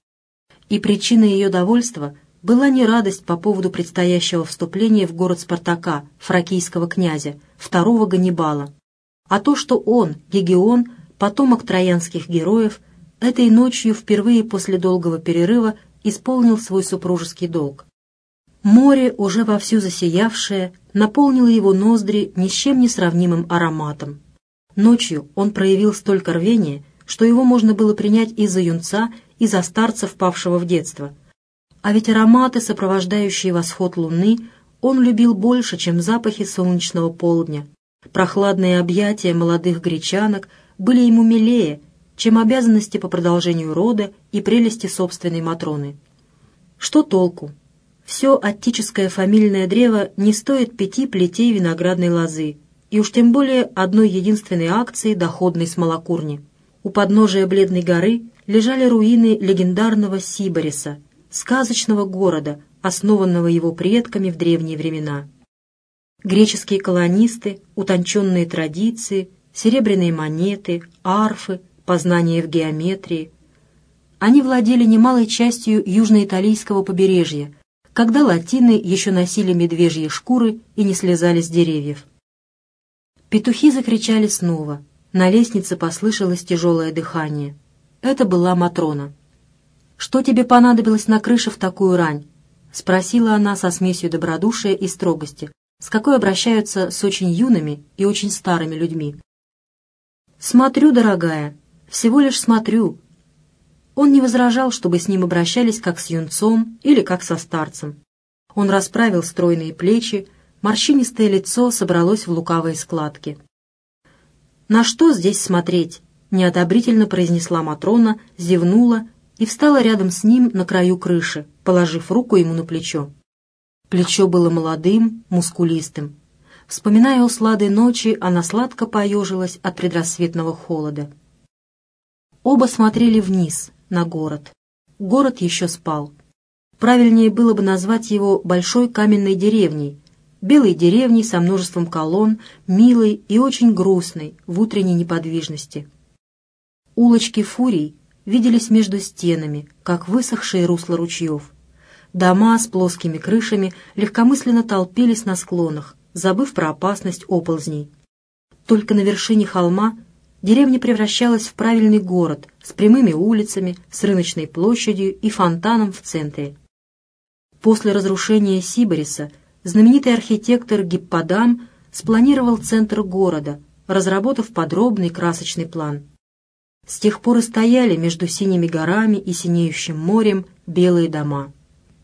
И причиной ее довольства была не радость по поводу предстоящего вступления в город Спартака, фракийского князя, второго Ганнибала, а то, что он, Гегион, потомок троянских героев, этой ночью впервые после долгого перерыва исполнил свой супружеский долг. Море, уже вовсю засиявшее, наполнило его ноздри ни с чем не сравнимым ароматом. Ночью он проявил столько рвения, что его можно было принять и за юнца, и за старца, впавшего в детство. А ведь ароматы, сопровождающие восход луны, он любил больше, чем запахи солнечного полдня. Прохладные объятия молодых гречанок были ему милее, чем обязанности по продолжению рода и прелести собственной Матроны. Что толку? Все аттическое фамильное древо не стоит пяти плетей виноградной лозы, и уж тем более одной единственной акции доходной смолокурни. У подножия Бледной горы лежали руины легендарного Сибариса, сказочного города, основанного его предками в древние времена. Греческие колонисты, утонченные традиции, серебряные монеты, арфы, познания в геометрии. Они владели немалой частью южноиталийского побережья, когда латины еще носили медвежьи шкуры и не слезали с деревьев. Петухи закричали снова. На лестнице послышалось тяжелое дыхание. Это была Матрона. «Что тебе понадобилось на крыше в такую рань?» — спросила она со смесью добродушия и строгости, с какой обращаются с очень юными и очень старыми людьми. «Смотрю, дорогая, всего лишь смотрю». Он не возражал, чтобы с ним обращались как с юнцом или как со старцем. Он расправил стройные плечи, морщинистое лицо собралось в лукавые складки. «На что здесь смотреть?» — неодобрительно произнесла Матрона, зевнула и встала рядом с ним на краю крыши, положив руку ему на плечо. Плечо было молодым, мускулистым. Вспоминая о сладой ночи, она сладко поежилась от предрассветного холода. Оба смотрели вниз, на город. Город еще спал. Правильнее было бы назвать его большой каменной деревней, белой деревней со множеством колонн, милой и очень грустной в утренней неподвижности. Улочки фурий виделись между стенами, как высохшие русла ручьев. Дома с плоскими крышами легкомысленно толпились на склонах, забыв про опасность оползней. Только на вершине холма деревня превращалась в правильный город с прямыми улицами, с рыночной площадью и фонтаном в центре. После разрушения Сибириса знаменитый архитектор Гипподам спланировал центр города, разработав подробный красочный план. С тех пор и стояли между синими горами и синеющим морем белые дома.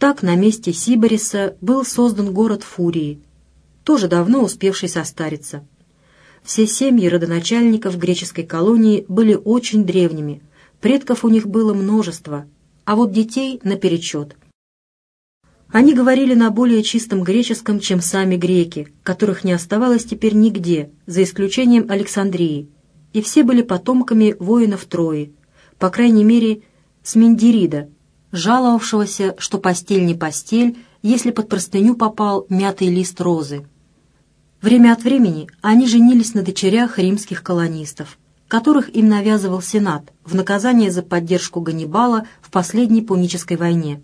Так на месте Сибириса был создан город Фурии, тоже давно успевший состариться. Все семьи родоначальников греческой колонии были очень древними, предков у них было множество, а вот детей наперечет. Они говорили на более чистом греческом, чем сами греки, которых не оставалось теперь нигде, за исключением Александрии, и все были потомками воинов Трои, по крайней мере, Сминдерида, жаловавшегося, что постель не постель, если под простыню попал мятый лист розы. Время от времени они женились на дочерях римских колонистов, которых им навязывал Сенат в наказание за поддержку Ганнибала в последней Пунической войне.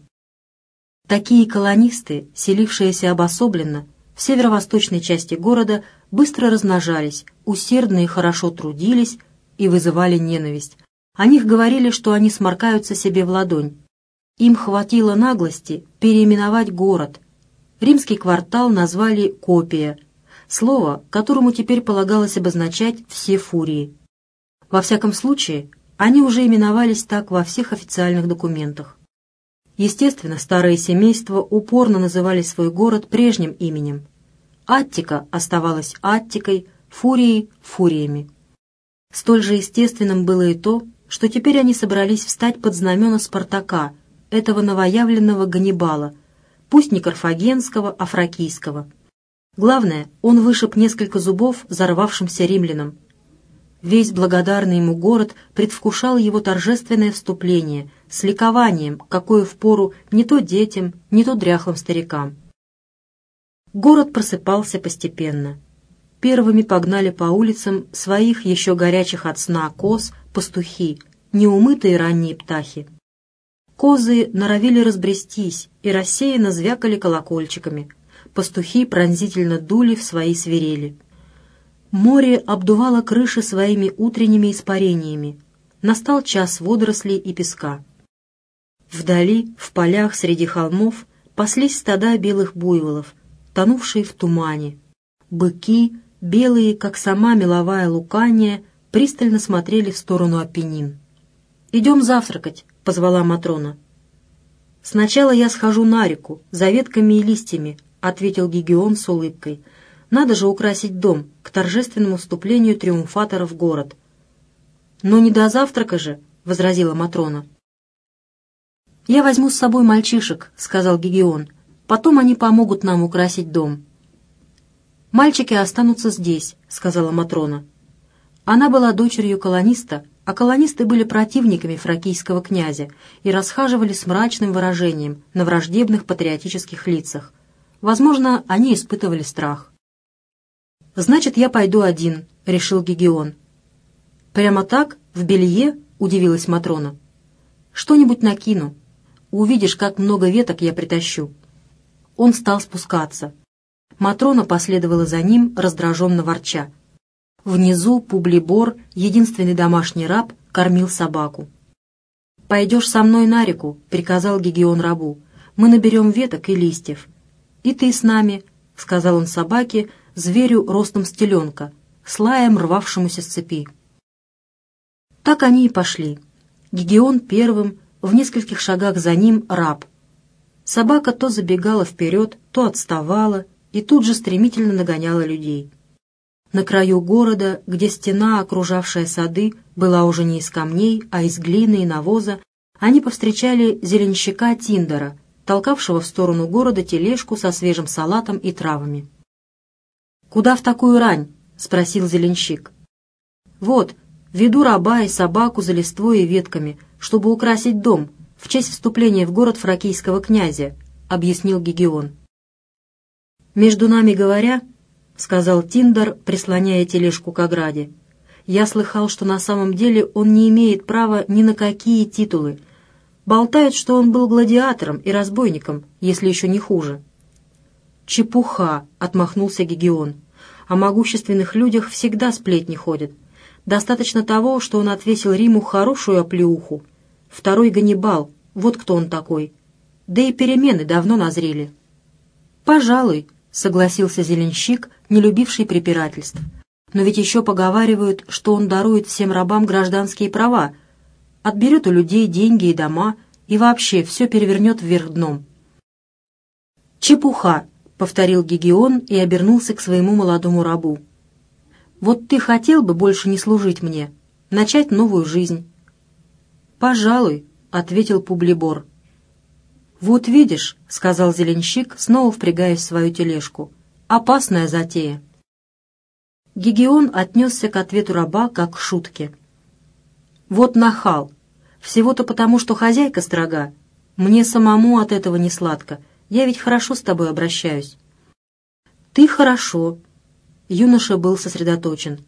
Такие колонисты, селившиеся обособленно в северо-восточной части города, быстро размножались, усердно и хорошо трудились и вызывали ненависть. О них говорили, что они сморкаются себе в ладонь. Им хватило наглости переименовать город. Римский квартал назвали «Копия», слово, которому теперь полагалось обозначать все фурии. Во всяком случае, они уже именовались так во всех официальных документах. Естественно, старые семейства упорно называли свой город прежним именем. Аттика оставалась Аттикой, Фурией — Фуриями. Столь же естественным было и то, что теперь они собрались встать под знамена Спартака, этого новоявленного Ганнибала, пусть не карфагенского, а фракийского. Главное, он вышиб несколько зубов взорвавшимся римлянам. Весь благодарный ему город предвкушал его торжественное вступление с ликованием, какое впору не то детям, не то дряхлым старикам. Город просыпался постепенно. Первыми погнали по улицам своих еще горячих от сна коз пастухи, неумытые ранние птахи. Козы норовили разбрестись и рассеянно звякали колокольчиками, пастухи пронзительно дули в свои свирели. Море обдувало крыши своими утренними испарениями. настал час водорослей и песка. Вдали, в полях среди холмов, паслись стада белых буйволов, тонувшие в тумане. Быки, белые, как сама меловая лукания, пристально смотрели в сторону Апеннин. «Идем завтракать», — позвала Матрона. «Сначала я схожу на реку, за ветками и листьями», — ответил Гигион с улыбкой. «Надо же украсить дом к торжественному вступлению триумфатора в город». «Но не до завтрака же», — возразила Матрона. «Я возьму с собой мальчишек», — сказал Гигион. «Потом они помогут нам украсить дом». «Мальчики останутся здесь», — сказала Матрона. Она была дочерью колониста, а колонисты были противниками фракийского князя и расхаживали с мрачным выражением на враждебных патриотических лицах. Возможно, они испытывали страх. «Значит, я пойду один», — решил Гигион. «Прямо так, в белье?» — удивилась Матрона. «Что-нибудь накину. Увидишь, как много веток я притащу». Он стал спускаться. Матрона последовала за ним, раздраженно ворча. Внизу Публибор, единственный домашний раб, кормил собаку. «Пойдешь со мной на реку», — приказал Гигион рабу. «Мы наберем веток и листьев». «И ты с нами», — сказал он собаке, зверю ростом стеленка, с лаем рвавшемуся с цепи. Так они и пошли. Гигион первым, в нескольких шагах за ним раб. Собака то забегала вперед, то отставала и тут же стремительно нагоняла людей. На краю города, где стена, окружавшая сады, была уже не из камней, а из глины и навоза, они повстречали зеленщика Тиндера, толкавшего в сторону города тележку со свежим салатом и травами. «Куда в такую рань?» — спросил зеленщик. «Вот, веду раба и собаку за листвой и ветками, чтобы украсить дом в честь вступления в город фракийского князя», — объяснил Гегион. «Между нами говоря, — сказал Тиндер, прислоняя тележку к ограде. «Я слыхал, что на самом деле он не имеет права ни на какие титулы. Болтают, что он был гладиатором и разбойником, если еще не хуже». «Чепуха!» — отмахнулся Гегион. «О могущественных людях всегда сплетни ходят. Достаточно того, что он отвесил Риму хорошую оплеуху. Второй Ганнибал, вот кто он такой. Да и перемены давно назрели». «Пожалуй», — согласился Зеленщик, не любивший препирательств. «Но ведь еще поговаривают, что он дарует всем рабам гражданские права, отберет у людей деньги и дома и вообще все перевернет вверх дном». «Чепуха!» — повторил Гигион и обернулся к своему молодому рабу. «Вот ты хотел бы больше не служить мне, начать новую жизнь?» «Пожалуй», — ответил Публибор. «Вот видишь», — сказал зеленщик, снова впрягаясь в свою тележку, — «опасная затея». Гигион отнесся к ответу раба как к шутке. «Вот нахал. Всего-то потому, что хозяйка строга. Мне самому от этого не сладко. Я ведь хорошо с тобой обращаюсь». «Ты хорошо». Юноша был сосредоточен.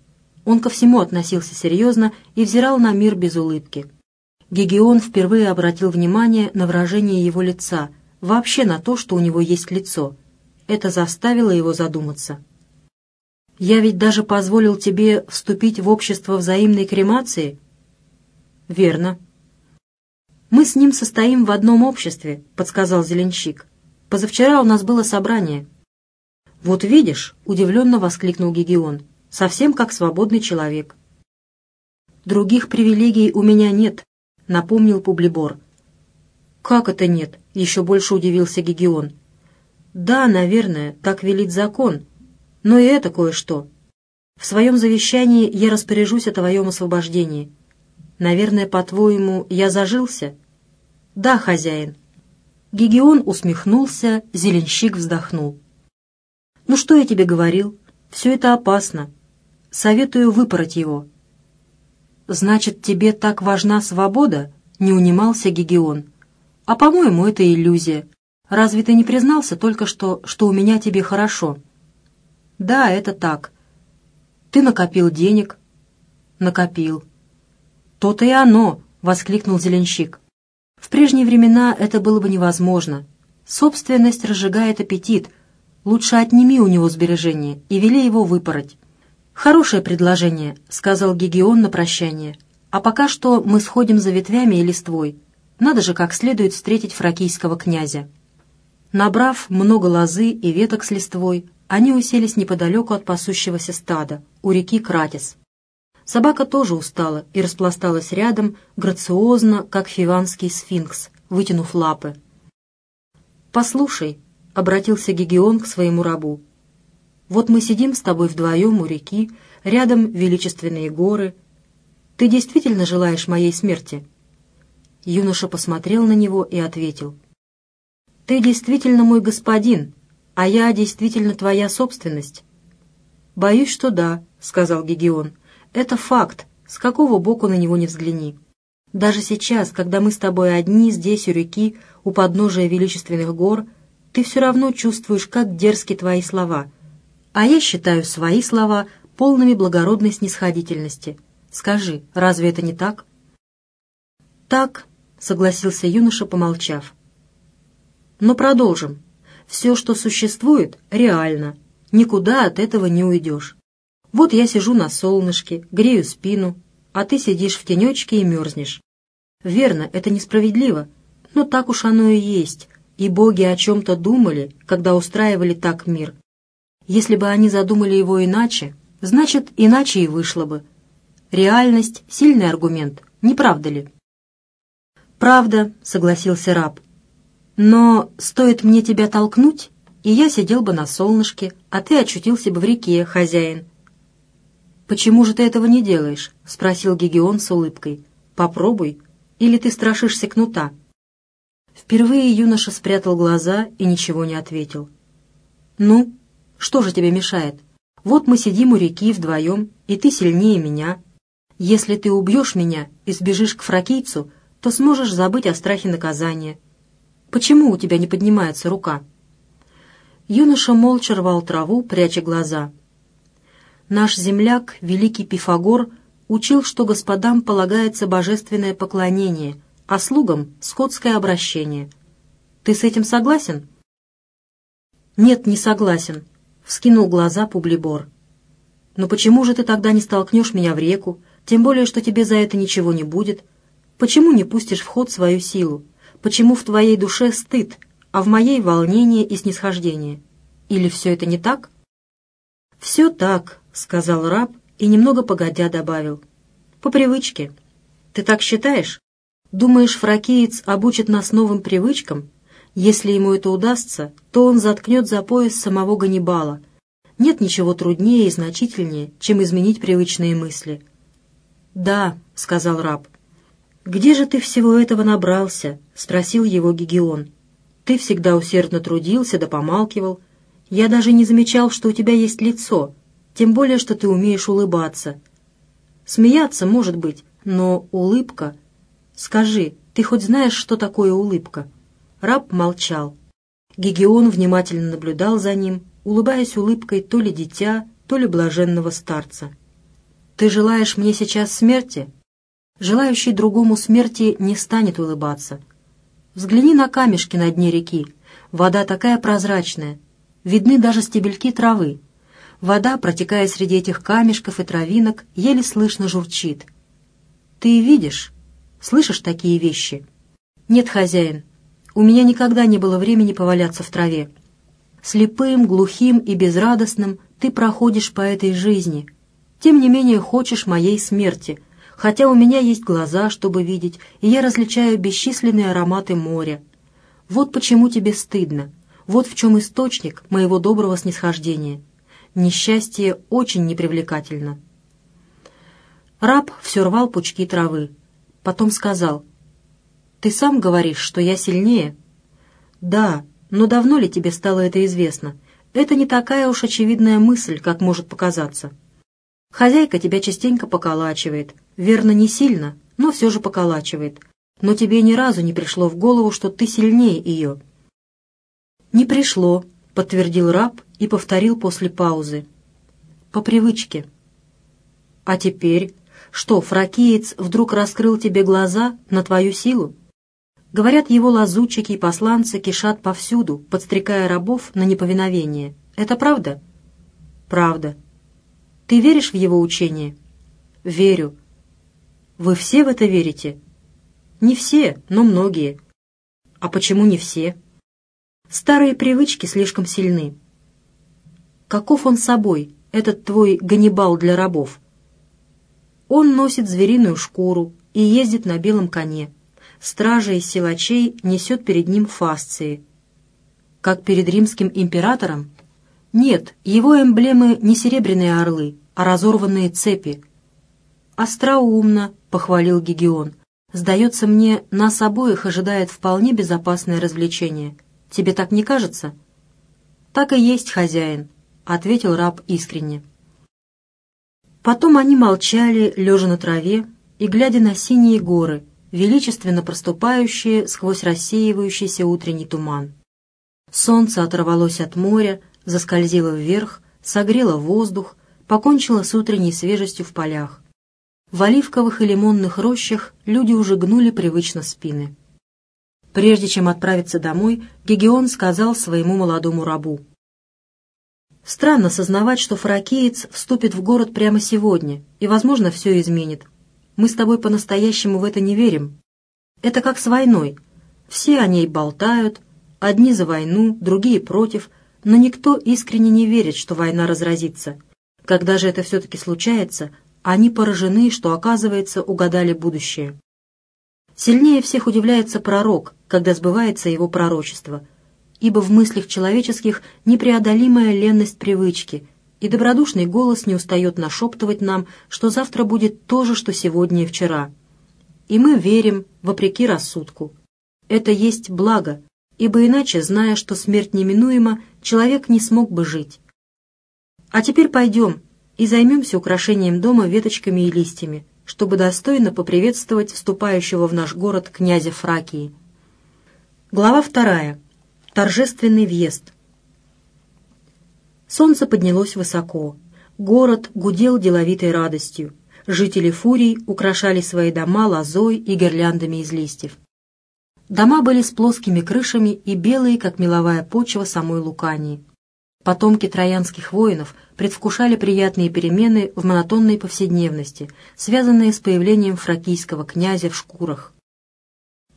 Он ко всему относился серьезно и взирал на мир без улыбки. Гегион впервые обратил внимание на выражение его лица, вообще на то, что у него есть лицо. Это заставило его задуматься. «Я ведь даже позволил тебе вступить в общество взаимной кремации?» «Верно». «Мы с ним состоим в одном обществе», — подсказал Зеленщик. «Позавчера у нас было собрание». «Вот видишь», — удивленно воскликнул Гегион, — «совсем как свободный человек». «Других привилегий у меня нет», напомнил Публибор. «Как это нет?» — еще больше удивился Гегион. «Да, наверное, так велит закон. Но и это кое-что. В своем завещании я распоряжусь о твоем освобождении. Наверное, по-твоему, я зажился?» «Да, хозяин». Гегион усмехнулся, зеленщик вздохнул. «Ну что я тебе говорил? Все это опасно. Советую выпороть его. «Значит, тебе так важна свобода?» — не унимался Гегион. «А, по-моему, это иллюзия. Разве ты не признался только что, что у меня тебе хорошо?» «Да, это так. Ты накопил денег?» «Накопил». «То-то и оно!» — воскликнул Зеленщик. «В прежние времена это было бы невозможно. Собственность разжигает аппетит. Лучше отними у него сбережения и вели его выпороть». «Хорошее предложение», — сказал Гегион на прощание. А пока что мы сходим за ветвями и листвой. Надо же как следует встретить фракийского князя». Набрав много лозы и веток с листвой, они уселись неподалеку от пасущегося стада, у реки Кратис. Собака тоже устала и распласталась рядом, грациозно, как фиванский сфинкс, вытянув лапы. «Послушай», — обратился Гегион к своему рабу, — «вот мы сидим с тобой вдвоем у реки, рядом величественные горы. Ты действительно желаешь моей смерти?» Юноша посмотрел на него и ответил — «Ты действительно мой господин, а я действительно твоя собственность?» «Боюсь, что да», — сказал Гегион. «Это факт, с какого боку на него не взгляни. Даже сейчас, когда мы с тобой одни здесь у реки, у подножия величественных гор, ты все равно чувствуешь, как дерзки твои слова. А я считаю свои слова полными благородной снисходительности. Скажи, разве это не так?» «Так», — согласился юноша, помолчав. Но продолжим. Все, что существует, реально. Никуда от этого не уйдешь. Вот я сижу на солнышке, грею спину, а ты сидишь в тенечке и мерзнешь. Верно, это несправедливо, но так уж оно и есть, и боги о чем-то думали, когда устраивали так мир. Если бы они задумали его иначе, значит, иначе и вышло бы. Реальность — сильный аргумент, не правда ли? «Правда», — согласился раб, но стоит мне тебя толкнуть, и я сидел бы на солнышке, а ты очутился бы в реке, хозяин. «Почему же ты этого не делаешь?» — спросил Гегион с улыбкой. «Попробуй. Или ты страшишься кнута?» Впервые юноша спрятал глаза и ничего не ответил. «Ну, что же тебе мешает? Вот мы сидим у реки вдвоем, и ты сильнее меня. Если ты убьешь меня и сбежишь к фракийцу, то сможешь забыть о страхе наказания, Почему у тебя не поднимается рука?» Юноша молча рвал траву, пряча глаза. Наш земляк, великий Пифагор, учил, что господам полагается божественное поклонение, а слугам — скотское обращение. Ты с этим согласен? «Нет, не согласен», — вскинул глаза Публибор. «Но почему же ты тогда не столкнешь меня в реку, тем более, что тебе за это ничего не будет? Почему не пустишь в ход свою силу? почему в твоей душе стыд, а в моей волнение и снисхождение. Или все это не так?» «Все так», — сказал раб и немного погодя добавил. «По привычке. Ты так считаешь? Думаешь, фракиец обучит нас новым привычкам? Если ему это удастся, то он заткнет за пояс самого Ганнибала. Нет ничего труднее и значительнее, чем изменить привычные мысли». «Да», — сказал раб, — «Где же ты всего этого набрался?» — спросил его Гегион. «Ты всегда усердно трудился да помалкивал. Я даже не замечал, что у тебя есть лицо, тем более, что ты умеешь улыбаться. Смеяться, может быть, но улыбка... Скажи, ты хоть знаешь, что такое улыбка?» Раб молчал. Гегион внимательно наблюдал за ним, улыбаясь улыбкой то ли дитя, то ли блаженного старца. «Ты желаешь мне сейчас смерти?» Желающий другому смерти не станет улыбаться. Взгляни на камешки на дне реки. Вода такая прозрачная. Видны даже стебельки травы. Вода, протекая среди этих камешков и травинок, еле слышно журчит. Ты видишь, слышишь такие вещи? Нет, хозяин, у меня никогда не было времени поваляться в траве. Слепым, глухим и безрадостным ты проходишь по этой жизни. Тем не менее хочешь моей смерти — хотя у меня есть глаза, чтобы видеть, и я различаю бесчисленные ароматы моря. Вот почему тебе стыдно. Вот в чем источник моего доброго снисхождения. Несчастье очень непривлекательно. Раб все рвал пучки травы. Потом сказал, «Ты сам говоришь, что я сильнее?» «Да, но давно ли тебе стало это известно? Это не такая уж очевидная мысль, как может показаться. Хозяйка тебя частенько поколачивает, Верно, не сильно, но все же поколачивает. Но тебе ни разу не пришло в голову, что ты сильнее ее». «Не пришло», — подтвердил раб и повторил после паузы. «По привычке». «А теперь? Что, фракиец вдруг раскрыл тебе глаза на твою силу?» Говорят, его лазутчики и посланцы кишат повсюду, подстрекая рабов на неповиновение. Это правда? Правда. Ты веришь в его учение? Верю. Вы все в это верите? Не все, но многие. А почему не все? Старые привычки слишком сильны. Каков он собой, этот твой Ганнибал для рабов? Он носит звериную шкуру и ездит на белом коне. Стража из силачей несет перед ним фасции. Как перед римским императором? Нет, его эмблемы не серебряные орлы, а разорванные цепи. «Остроумно», — похвалил Гегион. «Сдается мне, нас обоих ожидает вполне безопасное развлечение. Тебе так не кажется?» «Так и есть, хозяин», — ответил раб искренне. Потом они молчали, лежа на траве и глядя на синие горы, величественно проступающие сквозь рассеивающийся утренний туман. Солнце оторвалось от моря, заскользило вверх, согрело воздух, покончило с утренней свежестью в полях. В оливковых и лимонных рощах люди уже гнули привычно спины. Прежде чем отправиться домой, Гегеон сказал своему молодому рабу. «Странно сознавать, что фракиец вступит в город прямо сегодня, и, возможно, все изменит. Мы с тобой по-настоящему в это не верим. Это как с войной. Все о ней болтают, одни за войну, другие против, но никто искренне не верит, что война разразится. Когда же это все-таки случается, они поражены, что, оказывается, угадали будущее. Сильнее всех удивляется пророк, когда сбывается его пророчество, ибо в мыслях человеческих непреодолимая ленность привычки, и добродушный голос не устает нашептывать нам, что завтра будет то же, что сегодня и вчера. И мы верим, вопреки рассудку. Это есть благо, ибо иначе, зная, что смерть неминуема, человек не смог бы жить. А теперь пойдем, и займемся украшением дома веточками и листьями, чтобы достойно поприветствовать вступающего в наш город князя Фракии. Глава вторая. Торжественный въезд. Солнце поднялось высоко. Город гудел деловитой радостью. Жители Фурий украшали свои дома лозой и гирляндами из листьев. Дома были с плоскими крышами и белые, как меловая почва самой Лукании. Потомки троянских воинов предвкушали приятные перемены в монотонной повседневности, связанные с появлением фракийского князя в шкурах.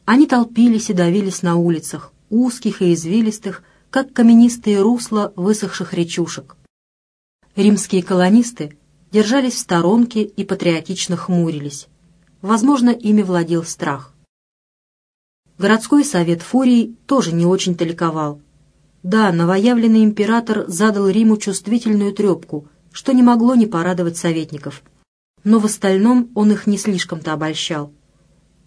Они толпились и давились на улицах, узких и извилистых, как каменистые русла высохших речушек. Римские колонисты держались в сторонке и патриотично хмурились. Возможно, ими владел страх. Городской совет Фурии тоже не очень-то ликовал. Да, новоявленный император задал Риму чувствительную трепку, что не могло не порадовать советников. Но в остальном он их не слишком-то обольщал.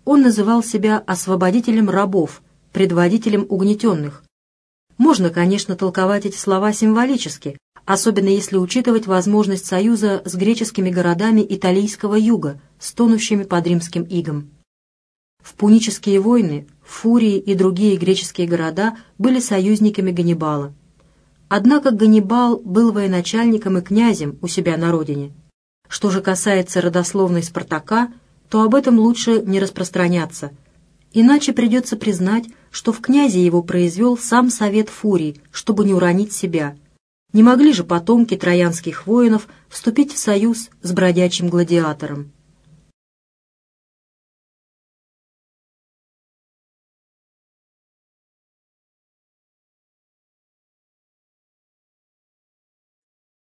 Он называл себя освободителем рабов, предводителем угнетенных. Можно, конечно, толковать эти слова символически, особенно если учитывать возможность союза с греческими городами италийского юга, стонущими под римским игом. В пунические войны Фурии и другие греческие города были союзниками Ганнибала. Однако Ганнибал был военачальником и князем у себя на родине. Что же касается родословной Спартака, то об этом лучше не распространяться, иначе придется признать, что в князе его произвел сам совет Фурий, чтобы не уронить себя. Не могли же потомки троянских воинов вступить в союз с бродячим гладиатором.